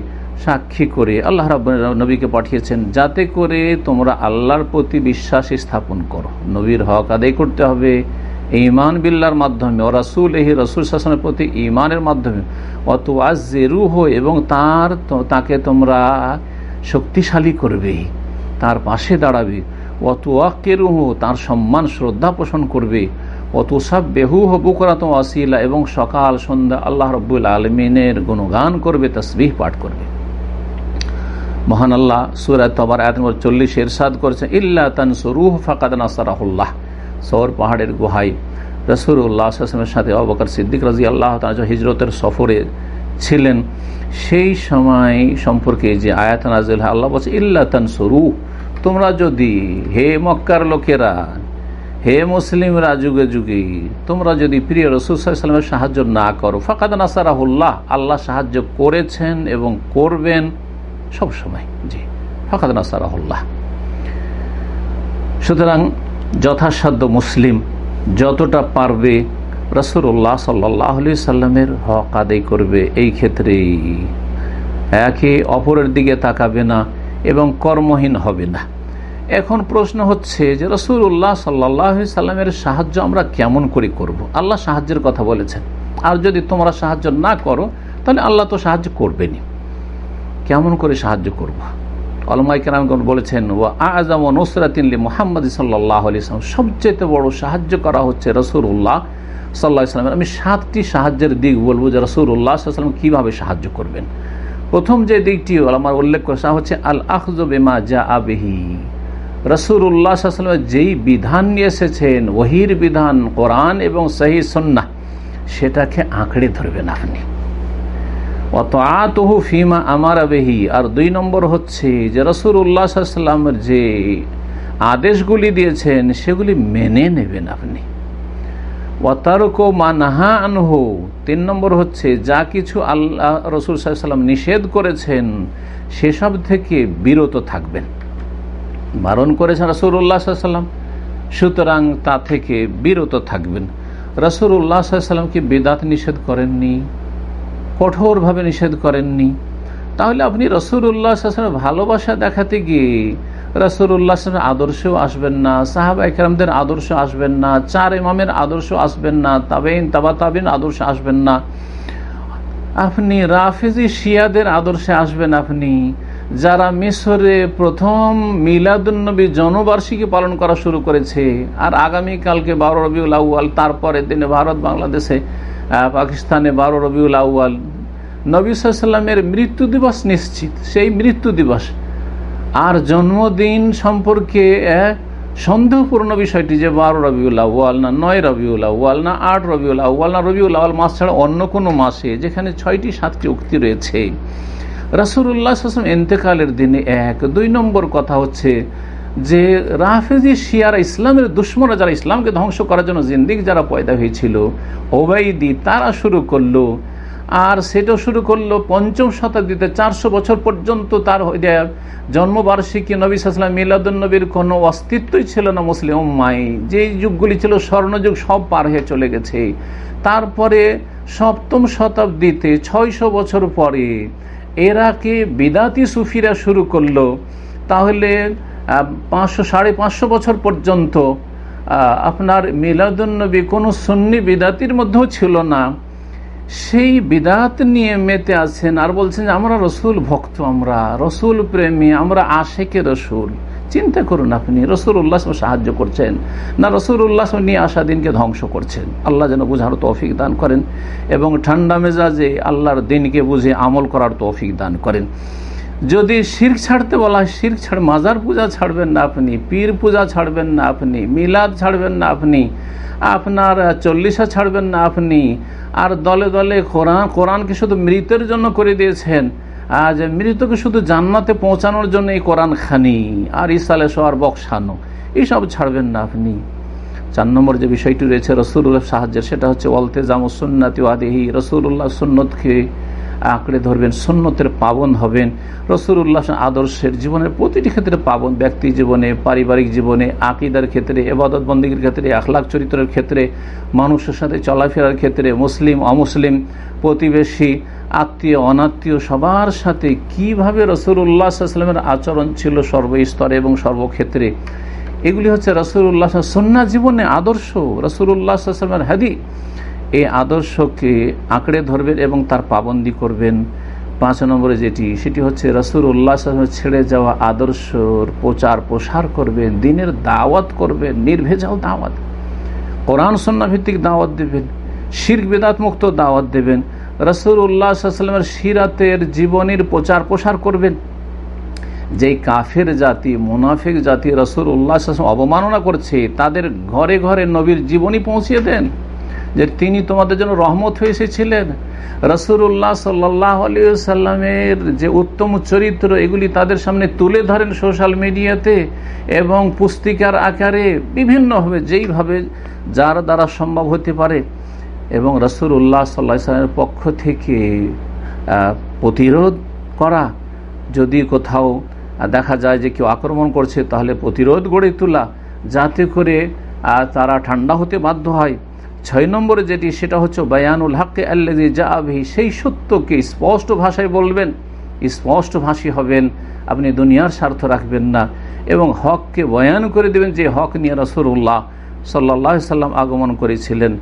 সাক্ষী করে আল্লাহ রাব নবীকে পাঠিয়েছেন, যাতে করে তোমরা আল্লাহর প্রতি বিশ্বাস স্থাপন করো। নবীর হক আদায় করতে হবে। ইমান বিল্লার মাধ্যমে, ও রাসুল এই রসুল শাসনের প্রতি ইমানের মাধ্যমে অত আজ রুহ এবং তার, তাকে তোমরা শক্তিশালী করবে। তার পাশে দাঁড়াবে। অত আকেরুহ তার সম্মান, শ্রদ্ধা পোষণ করবে। অত সব বেহু হবুকরাত আসিলা এবং সকাল, সন্ধ্যা আল্লাহ রব্বুল আলমিনের গুণগান করবে, তসবিহ পাঠ করবে। মহান আল্লাহ সুরাত তবার আয়াত নম্বর চল্লিশ এরশাদ করেছে ইল্লা তানসুরুহ ফাকাদ নাসারাহুল্লাহ। সৌর পাহাড়ের গুহাই রসুল্লাহামের সাথে অবকার সিদ্দিক রাজি আল্লাহ হিজরতের সফরে ছিলেন। সেই সময় সম্পর্কে যে আয়াত নাজিল আল্লাহ বলছে ইল্লা তানসুরু তোমরা যদি হে মক্কার লোকেরা, হে মুসলিমরা যুগে যুগে, তোমরা যদি প্রিয় রসুলামের সাহায্য না করো, ফাকাদ নাসারাহুল্লাহ, আল্লাহ সাহায্য করেছেন এবং করবেন সব সময়। জি, ফাঁকাদ নাসারাহুল্লাহ। সুতরাং যথাসাধ্য মুসলিম যতটা পারবে রসুল্লাহ সাল্লাহ সাল্লামের হক আদায় করবে, এই ক্ষেত্রেই একে অপরের দিকে তাকাবে না। এবং কর্মহীন হবে না। এখন প্রশ্ন হচ্ছে যে রসুল্লাহ সাল্লাহ সাল্লামের সাহায্য আমরা কেমন করে করব। আল্লাহ সাহায্যের কথা বলেছেন। আর যদি তোমরা সাহায্য না করো, তাহলে আল্লাহ তো সাহায্য করবেনি কেমন করে সাহায্য করব। অলমাইকেরামগণ বলেছেন ও আজম নসরাতিনলি মোহাম্মদ সাল্লাহ আলি সবচেয়ে বড় সাহায্য করা হচ্ছে রসুল্লাহ সাল্লাহ ইসলামের আমি সাতটি সাহায্যের দিক বলব যে রসুল্লাহ সাল্লাম কীভাবে সাহায্য করবেন? প্রথম যে দিকটি আমার উল্লেখ করা হচ্ছে আল আখজবেমা যা আবেহি রসুল্লাহ সাল্লামের যেই বিধান নিয়ে এসেছেন, ওহির বিধান, কোরআন এবং সহি সন্না সেটাকে আঁকড়ে ধরবেন আপনি। অত আতহু ফিমা আমার আবেহি আর দুই নম্বর হচ্ছে যে রসুল উল্লাহামের যে আদেশগুলি দিয়েছেন, সেগুলি মেনে নেবেন আপনি। অতারক মা নাহা আনহু। তিন নম্বর হচ্ছে, যা কিছু আল্লাহ, রসুল সাল্লাম নিষেধ করেছেন, সেসব থেকে বিরত থাকবেন। বারণ করেছেন রসুল্লাহ সাল্লাম সুতরাং তা থেকে বিরত থাকবেন। রসুল্লাহ সাল্লামকে বেদাত নিষেধ করেননি, কঠোরভাবে নিষেধ করেননি। তাহলে আপনি রসুল্লাহ ভালোবাসা দেখাতে গিয়ে রসুল্লাহ আদর্শেও আসবেন না, সাহাবা একরামদের আদর্শ আসবেন না, চার ইমামের আদর্শ আসবেন না তাবেইন তাবা তাবিন আদর্শ আসবেন না। আপনি রাফেজি শিয়াদের আদর্শে আসবেন আপনি। যারা মিশরে প্রথম মিলাদুন্নবী জনবার্ষিকী পালন করা শুরু করেছে, আর আগামীকালকে বারো রবিউল আউ্য়াল তারপরের দিনে ভারত, বাংলাদেশে পাকিস্তানে বারো রবিউল আউ্য়াল। নবী সাল্লামের মৃত্যু দিবস নিশ্চিত, সেই মৃত্যু দিবস। আর জন্মদিন সম্পর্কে সন্দেহপূর্ণ বিষয়টি যে বারো রবিউল আউ্য়াল না নয় রবিউল আউ্য়াল না আট রবিউল আউ্য়াল না রবিউল আউ্য়াল মাস ছাড়া অন্য কোনো মাসে, যেখানে ছয়টি সাতটি উক্তি রয়েছে। রাসুল্লাহ আসলাম এন্তেকালের দিনে এক। দুই নম্বর কথা হচ্ছে যে রাফেজি শিয়ারা ইসলামের দুশ্মরা যারা ইসলামকে ধ্বংস করার জন্য জিন্দিক যারা পয়দা হয়েছিল, ওবাইদি তারা শুরু করল আর সেটা শুরু করল পঞ্চম শতাব্দীতে, চারশো বছর পর্যন্ত তার জন্মবার্ষিকী নবী সাল্লাম মিলাদুলনবীর কোনো অস্তিত্বই ছিল না মুসলিম উম্মাই। যে যুগগুলি ছিল, স্বর্ণযুগ সব পার হয়ে চলে গেছে। তারপরে সপ্তম শতাব্দীতে, ছয়শো বছর পরে এরাকে বিদাতি সুফিরা শুরু করল। তাহলে পাঁচশো, সাড়ে পাঁচশো বছর পর্যন্ত আপনার মিলাদুন্নবী কোনো সুন্নি বিদাতির মধ্যেও ছিল না। সেই বিদাত নিয়ে মেতে আছেন আর বলছেন যে, আমরা রসুল ভক্ত আমরা, রসুল প্রেমী, আমরা আশেকে রসুল। চিন্তা করুন আপনি রসুল উল্লাহ সাহায্য করছেন না রসুল উল্লাহ নিয়ে আসা দিনকে ধ্বংস করছেন? আল্লাহ যেন বুঝার তৌফিক দান করেন এবং ঠান্ডা মেজাজে আল্লাহর দিনকে বুঝে আমল করার তৌফিক দান করেন। যদি শির ছাড়তে বলা হয় শির ছাড়, মাজার পূজা ছাড়বেন না আপনি, পীর পূজা ছাড়বেন না আপনি, মিলাদ ছাড়বেন না আপনি, আপনার চল্লিশা ছাড়বেন না আপনি, আর দলে দলে কোরআন, কোরআনকে শুধু মৃতের জন্য করে দিয়েছেন, আজ মৃতকে শুধু জান্নাতে পৌঁছানোর জন্য এই কোরআন খানি, আর ইসালে সোয়ার বক্সানো এইসব ছাড়বেন না আপনি। চার নম্বর যে বিষয়টি রয়েছে রসুল্লাহ সাহায্যের, সেটা হচ্ছে অলতে জামু সুন্নাতি আদেহি রসুল্লাহ সুন্নতকে আঁকড়ে ধরবেন সন্ন্যতের পাবন হবেন। রসুল্লাহ আদর্শের জীবনের প্রতিটি ক্ষেত্রে পাবন, ব্যক্তি জীবনে, পারিবারিক জীবনে, আকিদার ক্ষেত্রে এবাদত বন্দীর ক্ষেত্রে, আখলাখ চরিত্রের ক্ষেত্রে, মানুষের সাথে চলাফেরার ক্ষেত্রে, মুসলিম, অমুসলিম, প্রতিবেশী, আত্মীয়, অনাত্মীয়, সবার সাথে কীভাবে রসুল্লাহামের আচরণ ছিল সর্বস্তরে এবং সর্বক্ষেত্রে? এগুলি হচ্ছে রসুল্লাহ সন্না জীবনে আদর্শ রসুল্লাহামের হাদি। এই আদর্শকে আঁকড়ে ধরবেন এবং তার পাবন্দি করবেন। পাঁচ নম্বরে যেটি, সেটি হচ্ছে রসুল উল্লাহ ছেড়ে যাওয়া আদর্শর প্রচার প্রসার করবেন, দিনের দাওয়াত করবেন, নির্ভেজাল দাওয়াত। কোরআন সন্না ভিত্তিক দাওয়াত দেবেন শির বেদাত মুক্ত দাওয়াত দেবেন। রসুল উল্লাহামের সিরাতের জীবনীর প্রচার প্রসার করবেন। যেই কাফের জাতি, মুনাফিক জাতি রসুল উল্লাহ অবমাননা করছে, তাদের ঘরে ঘরে নবীর জীবনী পৌঁছিয়ে দেন। যে তিনি তোমাদের জন্য রহমত হয়ে এসেছিলেন। রসুল্লাহ সাল্লাহ সাল্লামের যে উত্তম চরিত্র, এগুলি তাদের সামনে তুলে ধরেন সোশ্যাল মিডিয়াতে এবং পুস্তিকার আকারে বিভিন্নভাবে, যেইভাবে যার দ্বারা সম্ভব হতে পারে। এবং রসুল্লাহ সাল্লা সাল্লামের পক্ষ থেকে প্রতিরোধ করা। যদি কোথাও দেখা যায় যে কেউ আক্রমণ করছে, তাহলে প্রতিরোধ গড়ে তোলা। যাতে করে তারা ঠান্ডা হতে বাধ্য হয়। ছয় নম্বরে যেটি, সেটা হচ্ছে, বায়ানুল হাক্কে আল্লাজি যা আবহি সেই সত্যকে স্পষ্ট ভাষায় বলবেন, স্পষ্ট ভাষী হবেন, আপনি দুনিয়ার স্বার্থ রাখবেন না। এবং হককে বয়ান করে দেবেন যে, হক নিয়ে রসুল্লাহ সাল্লাহ সাল্লাম আগমন করেছিলেন।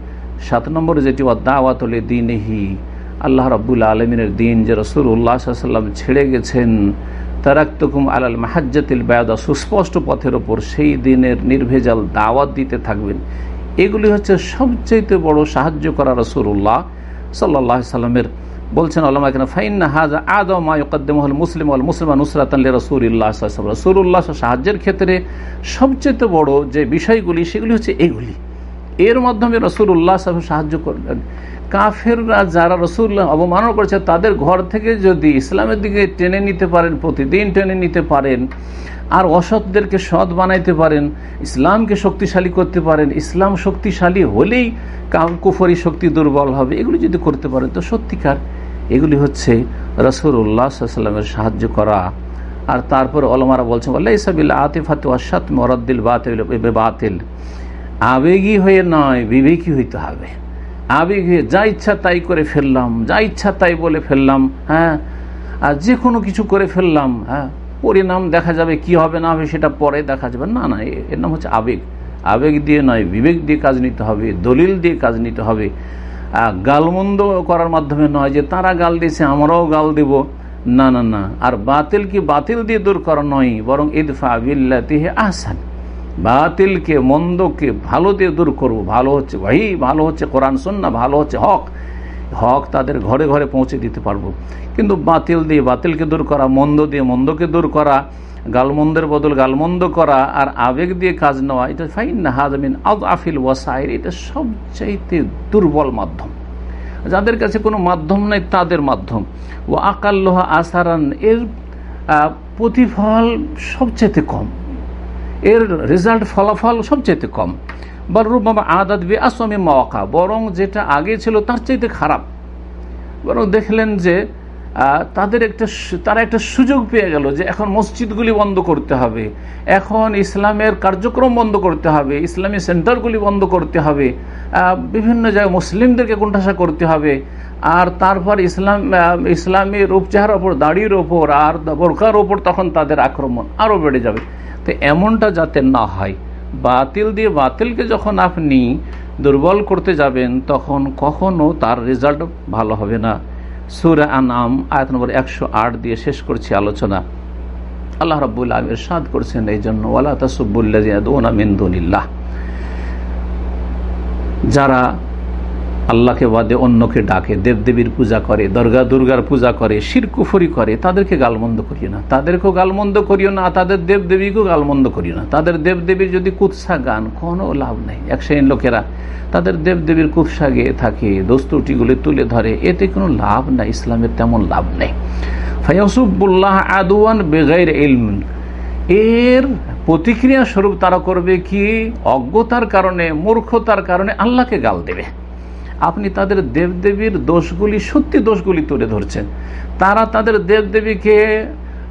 সাত নম্বরে যেটি ও অদ্দাওয়াতলে দিনহি, আল্লাহ রব্বুল আলমিনের দিন যে রসুল উল্লাহ সাল্লাম ছেড়ে গেছেন, তারাক্তকুম আলাল মাহাজ্জাতিল বায়দা, সুস্পষ্ট পথের ওপর সেই দিনের নির্ভেজাল দাওয়াত দিতে থাকবেন। এগুলি হচ্ছে সবচেয়ে বড় সাহায্য করা রসুল্লাহ সাল্লাহ সাল্লামের বলছেন আল্লাহ ফাইন্না হাজা আদম আয়ুকাদ্দমহল মুসলিম আল মুসলিম নুসরাতাল্লি রসুল্লাহ রসুল্লাহ সাহায্যের ক্ষেত্রে সবচেয়ে বড় যে বিষয়গুলি, সেগুলি হচ্ছে এগুলি। এর মাধ্যমে রসুল্লাহ সাহেব সাহায্য করবেন কাফেররা যারা রসুল্লাহ অবমাননা করেছে, তাদের ঘর থেকে যদি ইসলামের দিকে টেনে নিতে পারেন, প্রতিদিন টেনে নিতে পারেন আর অসৎদেরকে সৎ বানাইতে পারেন, ইসলামকে শক্তিশালী করতে পারেন, ইসলাম শক্তিশালী হলেই কুফরি শক্তি দুর্বল হবে, এগুলি যদি করতে পারেন, তো সত্যিকার এগুলি হচ্ছে রসুল্লাহ সাল্লামের সাহায্য করা। আর তারপর অলমারা বলছেন আল্লাহ ইসাবিল্লা আতিফাত ওয়াসাত মরদ্দিল বাতিল বাতিল। আবেগী হয়ে নয়, বিবেকী হইতে হবে। আবেগ হয়ে যা ইচ্ছা তাই করে ফেললাম, যা ইচ্ছা তাই বলে ফেললাম হ্যাঁ? আর যে কোনো কিছু করে ফেললাম হ্যাঁ? পরিণাম দেখা যাবে, কি হবে, না হবে, সেটা পরে দেখা যাবে। না না এর নাম হচ্ছে আবেগ। আবেগ দিয়ে নয়, বিবেক দিয়ে কাজ নিতে হবে, দলিল দিয়ে কাজ নিতে হবে। গালমন্দ করার মাধ্যমে নয় যে, তারা গাল দিয়েছে, আমরাও গাল দেব। না না না, আর বাতিল কি বাতিল দিয়ে দূর করা নয়, বরং ইদফা আবিল্লাতিহে আহসান। বাতিলকে মন্দকে ভালো দিয়ে দূর করব। ভালো হচ্ছে ভাই ভালো হচ্ছে কোরআন সন্না ভালো হচ্ছে হক। হক তাদের ঘরে ঘরে পৌঁছে দিতে পারব। কিন্তু বাতিল দিয়ে, বাতিলকে দূর করা, মন্দ দিয়ে, মন্দকে দূর করা, গালমন্দের বদল গালমন্দ করা আর আবেগ দিয়ে কাজ নেওয়া, এটা ফাইন না হাজমিন আদ আফিল ওয়াসাইর, এটা সবচাইতে দুর্বল মাধ্যম। যাদের কাছে কোনো মাধ্যম নেই, তাদের মাধ্যম। ও আকাল্লোহা আসারান, এর প্রতিফল সবচেয়ে কম। এর রেজাল্ট ফলাফল সবচেয়ে কম। বা রূপমা আদাত বি আসমি মাওয়াকা, বরং যেটা আগে ছিল তার চাইতে খারাপ। বরং দেখলেন যে তাদের একটা তারা একটা সুযোগ পেয়ে গেল যে এখন মসজিদগুলি বন্ধ করতে হবে। এখন ইসলামের কার্যক্রম বন্ধ করতে হবে, ইসলামী সেন্টারগুলি বন্ধ করতে হবে বিভিন্ন জায়গায় মুসলিমদেরকে কোণঠাসা করতে হবে, আর তারপর ইসলাম ইসলামী রূপচেহার ওপর, দাড়ির ওপর, আর বোরকার ওপর তখন তাদের আক্রমণ আরও বেড়ে যাবে। তো এমনটা যাতে না হয়, বাতিল দিয়ে বাতিলকে যখন আপনি দুর্বল করতে যাবেন, তখন কখনো তার রেজাল্ট ভালো হবে না। সুরা আনাম আয়ত নম্বর একশো আট দিয়ে শেষ করছি আলোচনা। আল্লাহ রব্বুল আলমের সাদ করছেন এই জন্য ওয়ালা তাসুবুল্লাহ মিন্দুল্লাহ যারা আল্লাহকে বাদে অন্যকে ডাকে, দেবদেবীর পূজা করে, দর্গা দুর্গার পূজা করে শিরকুফরি করে, তাদেরকে গালমন্দ করিও না। তাদেরকেও গালমন্দ করিও না, তাদের দেবদেবীকেও গালমন্দ করিও না। তাদের দেবদেবীর যদি কুৎসা গান, কোনো লাভ নেই। এক শ্রেণির লোকেরা তাদের দেবদেবীর কুৎসা গিয়ে থাকে দস্তুটিগুলি তুলে ধরে, এতে কোনো লাভ নাই, ইসলামের তেমন লাভ নেই। ফাইসুবুল্লাহ আদওয়ান বেগাইর ইলম। এর প্রতিক্রিয়া স্বরূপ তারা করবে কি? অজ্ঞতার কারণে, মূর্খতার কারণে আল্লাহকে গাল দেবে। আপনি তাদের দেবদেবীর দোষগুলি, সত্যি দোষগুলি তুলে ধরছেন। তারা তাদের দেবদেবীকে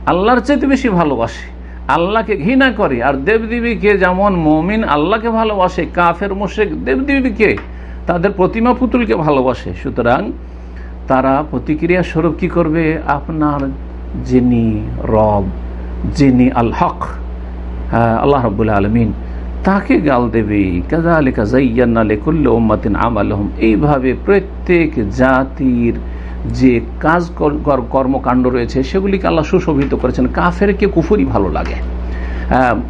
আল্লাহর চাইতে বেশি ভালোবাসে, আল্লাহকে ঘৃণা করে। আর দেবদেবীকে যেমন মমিন আল্লাহকে ভালোবাসে, কাফের মোশেক দেবদেবীকে তাদের প্রতিমা পুতুলকে ভালোবাসে। সুতরাং তারা প্রতিক্রিয়া স্বরূপ কি করবে? আপনার যিনি রব, যিনি আল হক আল্লাহ রবুল্লা আলমিন তাকে গাল দেবে। কাজা আলী কাজাইয়ান্না লেকুল্ল ওম্মাতিন আমালহম। এইভাবে প্রত্যেক জাতির যে কাজ কর্মকাণ্ড রয়েছে, সেগুলিকে আল্লাহ সুশোভিত করেছেন। কাফেরকে কুফুরি ভালো লাগে।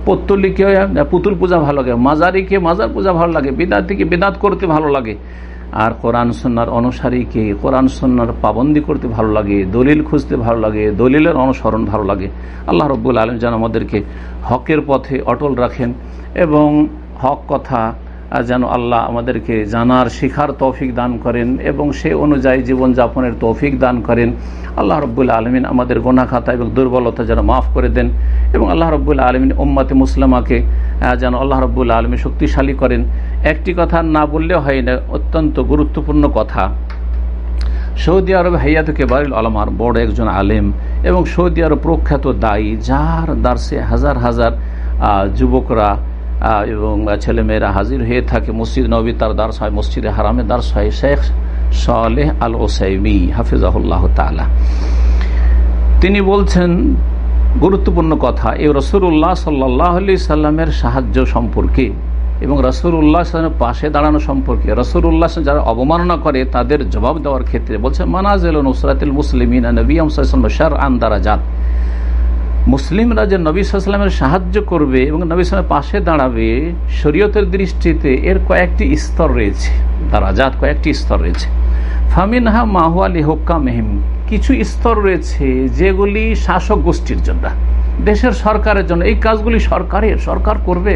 পত্তলিকে পুতুল পূজা ভালো লাগে। মাজারিকে, মাজার পূজা ভালো লাগে। বেদাতিকে বেদাত করতে ভালো লাগে। আর কোরআন সন্ন্যার অনুসারীকে, কোরআন সন্ন্যার পাবন্দি করতে ভালো লাগে। দলিল খুঁজতে ভালো লাগে। দলিলের অনুসরণ ভালো লাগে। আল্লাহ রব্বুল আলম যেন আমাদেরকে হকের পথে অটল রাখেন। এবং হক কথা যেন আল্লাহ আমাদেরকে জানার শিখার তৌফিক দান করেন এবং সে অনুযায়ী জীবনযাপনের তৌফিক দান করেন। আল্লাহ রব্বুল্লা আলমিন আমাদের গোনাখাতা এবং দুর্বলতা যেন মাফ করে দেন এবং আল্লাহ রব্বুল্লা আলমিন উম্মাতে মুসলামাকে যেন আল্লাহ রব্বুল্লা আলমিন শক্তিশালী করেন। একটি কথা না বললে হয় না, অত্যন্ত গুরুত্বপূর্ণ কথা। সৌদি আরব হাইয়াত কেবারিল আলমার বড় একজন আলেম এবং সৌদি আরব প্রখ্যাত দায়ী, যার দার্সে হাজার হাজার যুবকরা এবং ছেলেমেয়েরা হাজির হয়ে থাকে মসজিদ নবী তার দার্স হয় মসজিদে হারামে দার্স হয় শেখ সালেহ আল ওসাইমি হাফিজাহুল্লাহ তালা তিনি বলছেন, গুরুত্বপূর্ণ কথা এই রসুল্লাহ সাল্লাহ সাল্লামের সাহায্য সম্পর্কে এবং রসুল্লাহ পাশে দাঁড়ানো সম্পর্কে। রসুল্লাহ যারা অবমাননা করে, তাদের জবাব দেওয়ার ক্ষেত্রে বলছে মানাজেল নুসরাতুল মুসলিমিন নবী শার আন্দারাজাত মুসলিমরা যে নবী সাল্লামের সাহায্য করবে এবং নবী সালামের পাশে দাঁড়াবে, শরীয়তের দৃষ্টিতে এর কয়েকটি স্তর রয়েছে। দারাজাত কয়েকটি স্তর রয়েছে। ফামিনহা মাহুয়ালি হোক্কা মেহিম কিছু স্তর রয়েছে যেগুলি শাসক গোষ্ঠীর জন্য, দেশের সরকারের জন্য। এই কাজগুলি সরকারের, সরকার করবে।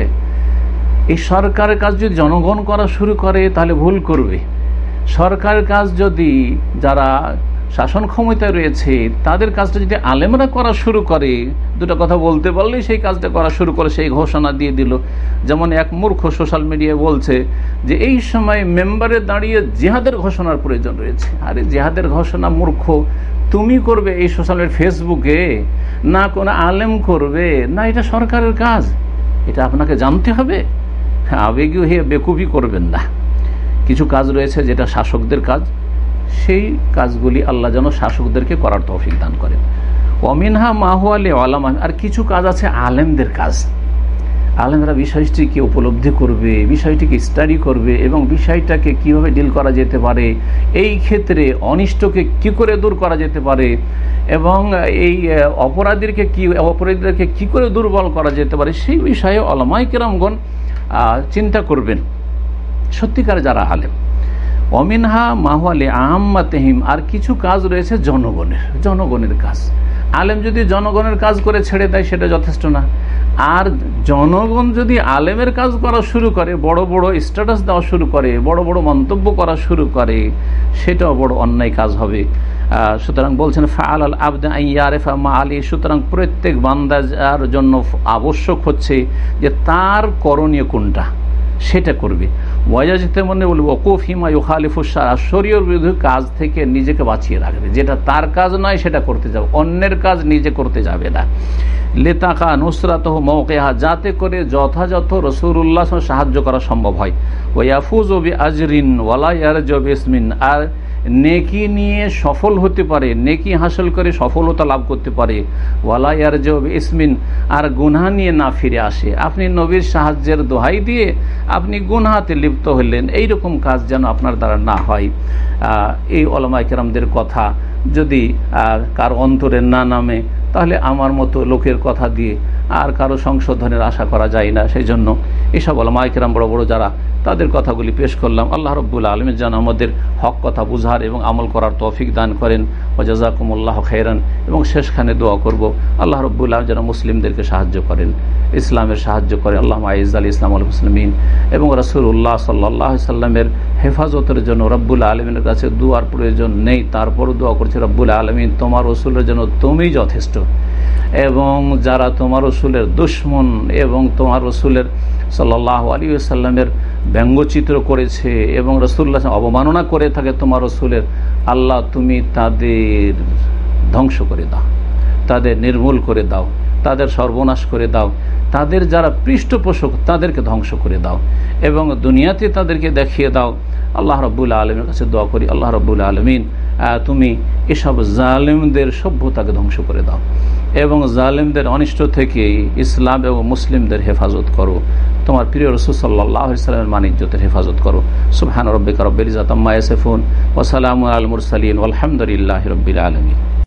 এই সরকারের কাজ যদি জনগণ করা শুরু করে, তাহলে ভুল করবে। সরকারের কাজ যদি যারা শাসন ক্ষমতায় রয়েছে, তাদের কাজটা যদি আলেমরা করা শুরু করে, দুটো কথা বলতে পারলেই সেই কাজটা করা শুরু করে, সেই ঘোষণা দিয়ে দিল। যেমন এক মূর্খ সোশ্যাল মিডিয়ায় বলছে যে, এই সময় মেম্বারে দাঁড়িয়ে জেহাদের ঘোষণার প্রয়োজন রয়েছে। আরে জেহাদের ঘোষণা মূর্খ, তুমি করবে এই সোশ্যাল মিডিয়া, ফেসবুকে, না কোনো আলেম করবে, না এটা সরকারের কাজ। এটা আপনাকে জানতে হবে। হ্যাঁ আবেগীয় হয়ে বেকুবি করবেন না। কিছু কাজ রয়েছে যেটা শাসকদের কাজ সেই কাজগুলি আল্লাহ যেন শাসকদেরকে করার তৌফিক দান করেন। অমিনহা মাহুয়ালে আলাম, আর কিছু কাজ আছে আলেমদের কাজ। আলেমরা বিষয়টিকে উপলব্ধি করবে, বিষয়টিকে স্টাডি করবে এবং বিষয়টাকে কীভাবে ডিল করা যেতে পারে, এই ক্ষেত্রে অনিষ্টকে কি করে দূর করা যেতে পারে এবং এই অপরাধীদেরকে কি অপরাধীদেরকে কি করে দুর্বল করা যেতে পারে, সেই বিষয়ে অলমাই কেরামগণ চিন্তা করবেন। সত্যিকার যারা আলেম অমিনহা মাহুয়ালে আহম্মাতেহিম, আর কিছু কাজ রয়েছে জনগণের জনগণের কাজ। আলেম যদি জনগণের কাজ করে ছেড়ে দেয়, সেটা যথেষ্ট না। আর জনগণ যদি আলেমের কাজ করা শুরু করে, বড় বড় স্ট্যাটাস দেওয়া শুরু করে, বড় বড় মন্তব্য করা শুরু করে, সেটাও বড় অন্যায় কাজ হবে। সুতরাং বলছেন ফাল আল আবদা ইয়ারেফা মা আলী সুতরাং প্রত্যেক বান্দার জন্য আবশ্যক হচ্ছে যে তার করণীয় কোনটা? সেটা করবে। ওয়াজাজিতে মনে বলব, ওকুফ হিমা ইউখালিফুসারা শরীয়র বিরোধী কাজ থেকে নিজেকে বাঁচিয়ে রাখবে। যেটা তার কাজ নয়, সেটা করতে যাবে। অন্যের কাজ নিজে করতে যাবে না। লেতাকা নুসরাত মৌকেহা যাতে করে যথাযথ রসুরুল্লাহ সাহায্য করা সম্ভব হয়। ওয়াফুজ ওবি আজরিন ওয়ালা আর জবিসমিন আর নেকি নিয়ে সফল হতে পারে, নেকি হাসিল করে সফলতা লাভ করতে পারে। ওয়ালা ইয়ারজব ইসমিন আর গুনহা নিয়ে না ফিরে আসে। আপনি নবীর সাহায্যের দোহাই দিয়ে আপনি গুনহাতে লিপ্ত হলেন, এইরকম কাজ যেন আপনার দ্বারা না হয়। এই ওলামাই কেরামদের কথা যদি কার অন্তরে না নামে, তাহলে আমার মতো লোকের কথা দিয়ে আর কারও সংশোধনের আশা করা যায় না। সেই জন্য এসব মাইকেরাম বড় বড় যারা তাদের কথাগুলি পেশ করলাম। আল্লাহ রব্বুল আলমের যেন আমাদের হক কথা বুঝার এবং আমল করার তৌফিক দান করেন। ওজাজাকুমুল্লাহ খেরান এবং শেষখানে দোয়া করব, আল্লাহ রব্বুল আলম যেন মুসলিমদেরকে সাহায্য করেন। ইসলামের সাহায্য করে। আল্লাহ আইজ আলী ইসলাম আল মুসলিমিন। এবং রসুল্লাহ সাল্লাহ সাল্লামের হেফাজতের জন্য রব্বুল আলমিনের কাছে দুয়ার প্রয়োজন নেই, তারপরও দোয়া করছে, রব্বুল আলমিন, তোমার রসুলের জন্য তুমি যথেষ্ট। এবং যারা তোমার রসুলের দুশ্মন এবং তোমার রসুলের সাল্লাহ আলী সাল্লামের ব্যঙ্গচিত্র করেছে এবং রসুল্লাহ অবমাননা করে থাকে তোমার রসুলের, আল্লাহ তুমি তাদের ধ্বংস করে দাও, তাদের নির্মূল করে দাও, তাদের সর্বনাশ করে দাও, তাদের যারা পৃষ্ঠপোষক তাদেরকে ধ্বংস করে দাও এবং দুনিয়াতে তাদেরকে দেখিয়ে দাও। আল্লাহ রব্বুল্লা আলমের কাছে দোয়া করি, আল্লাহ রব্বুল্লা আলমিন তুমি এসব জালেমদের সভ্যতাকে ধ্বংস করে দাও এবং জালেমদের অনিষ্ট থেকে ইসলাম এবং মুসলিমদের হেফাজত করো। তোমার প্রিয় রসুল সাল্লাহ ইসলামের মানিজ্যতের হেফাজত করো। সুবহান রব্বিকা রব্বিল ইজাতাম্মা ইয়াসিফুন ওয়া সালামু আল মুরসালিন আলহামদুলিল্লাহি রাব্বিল আলামিন।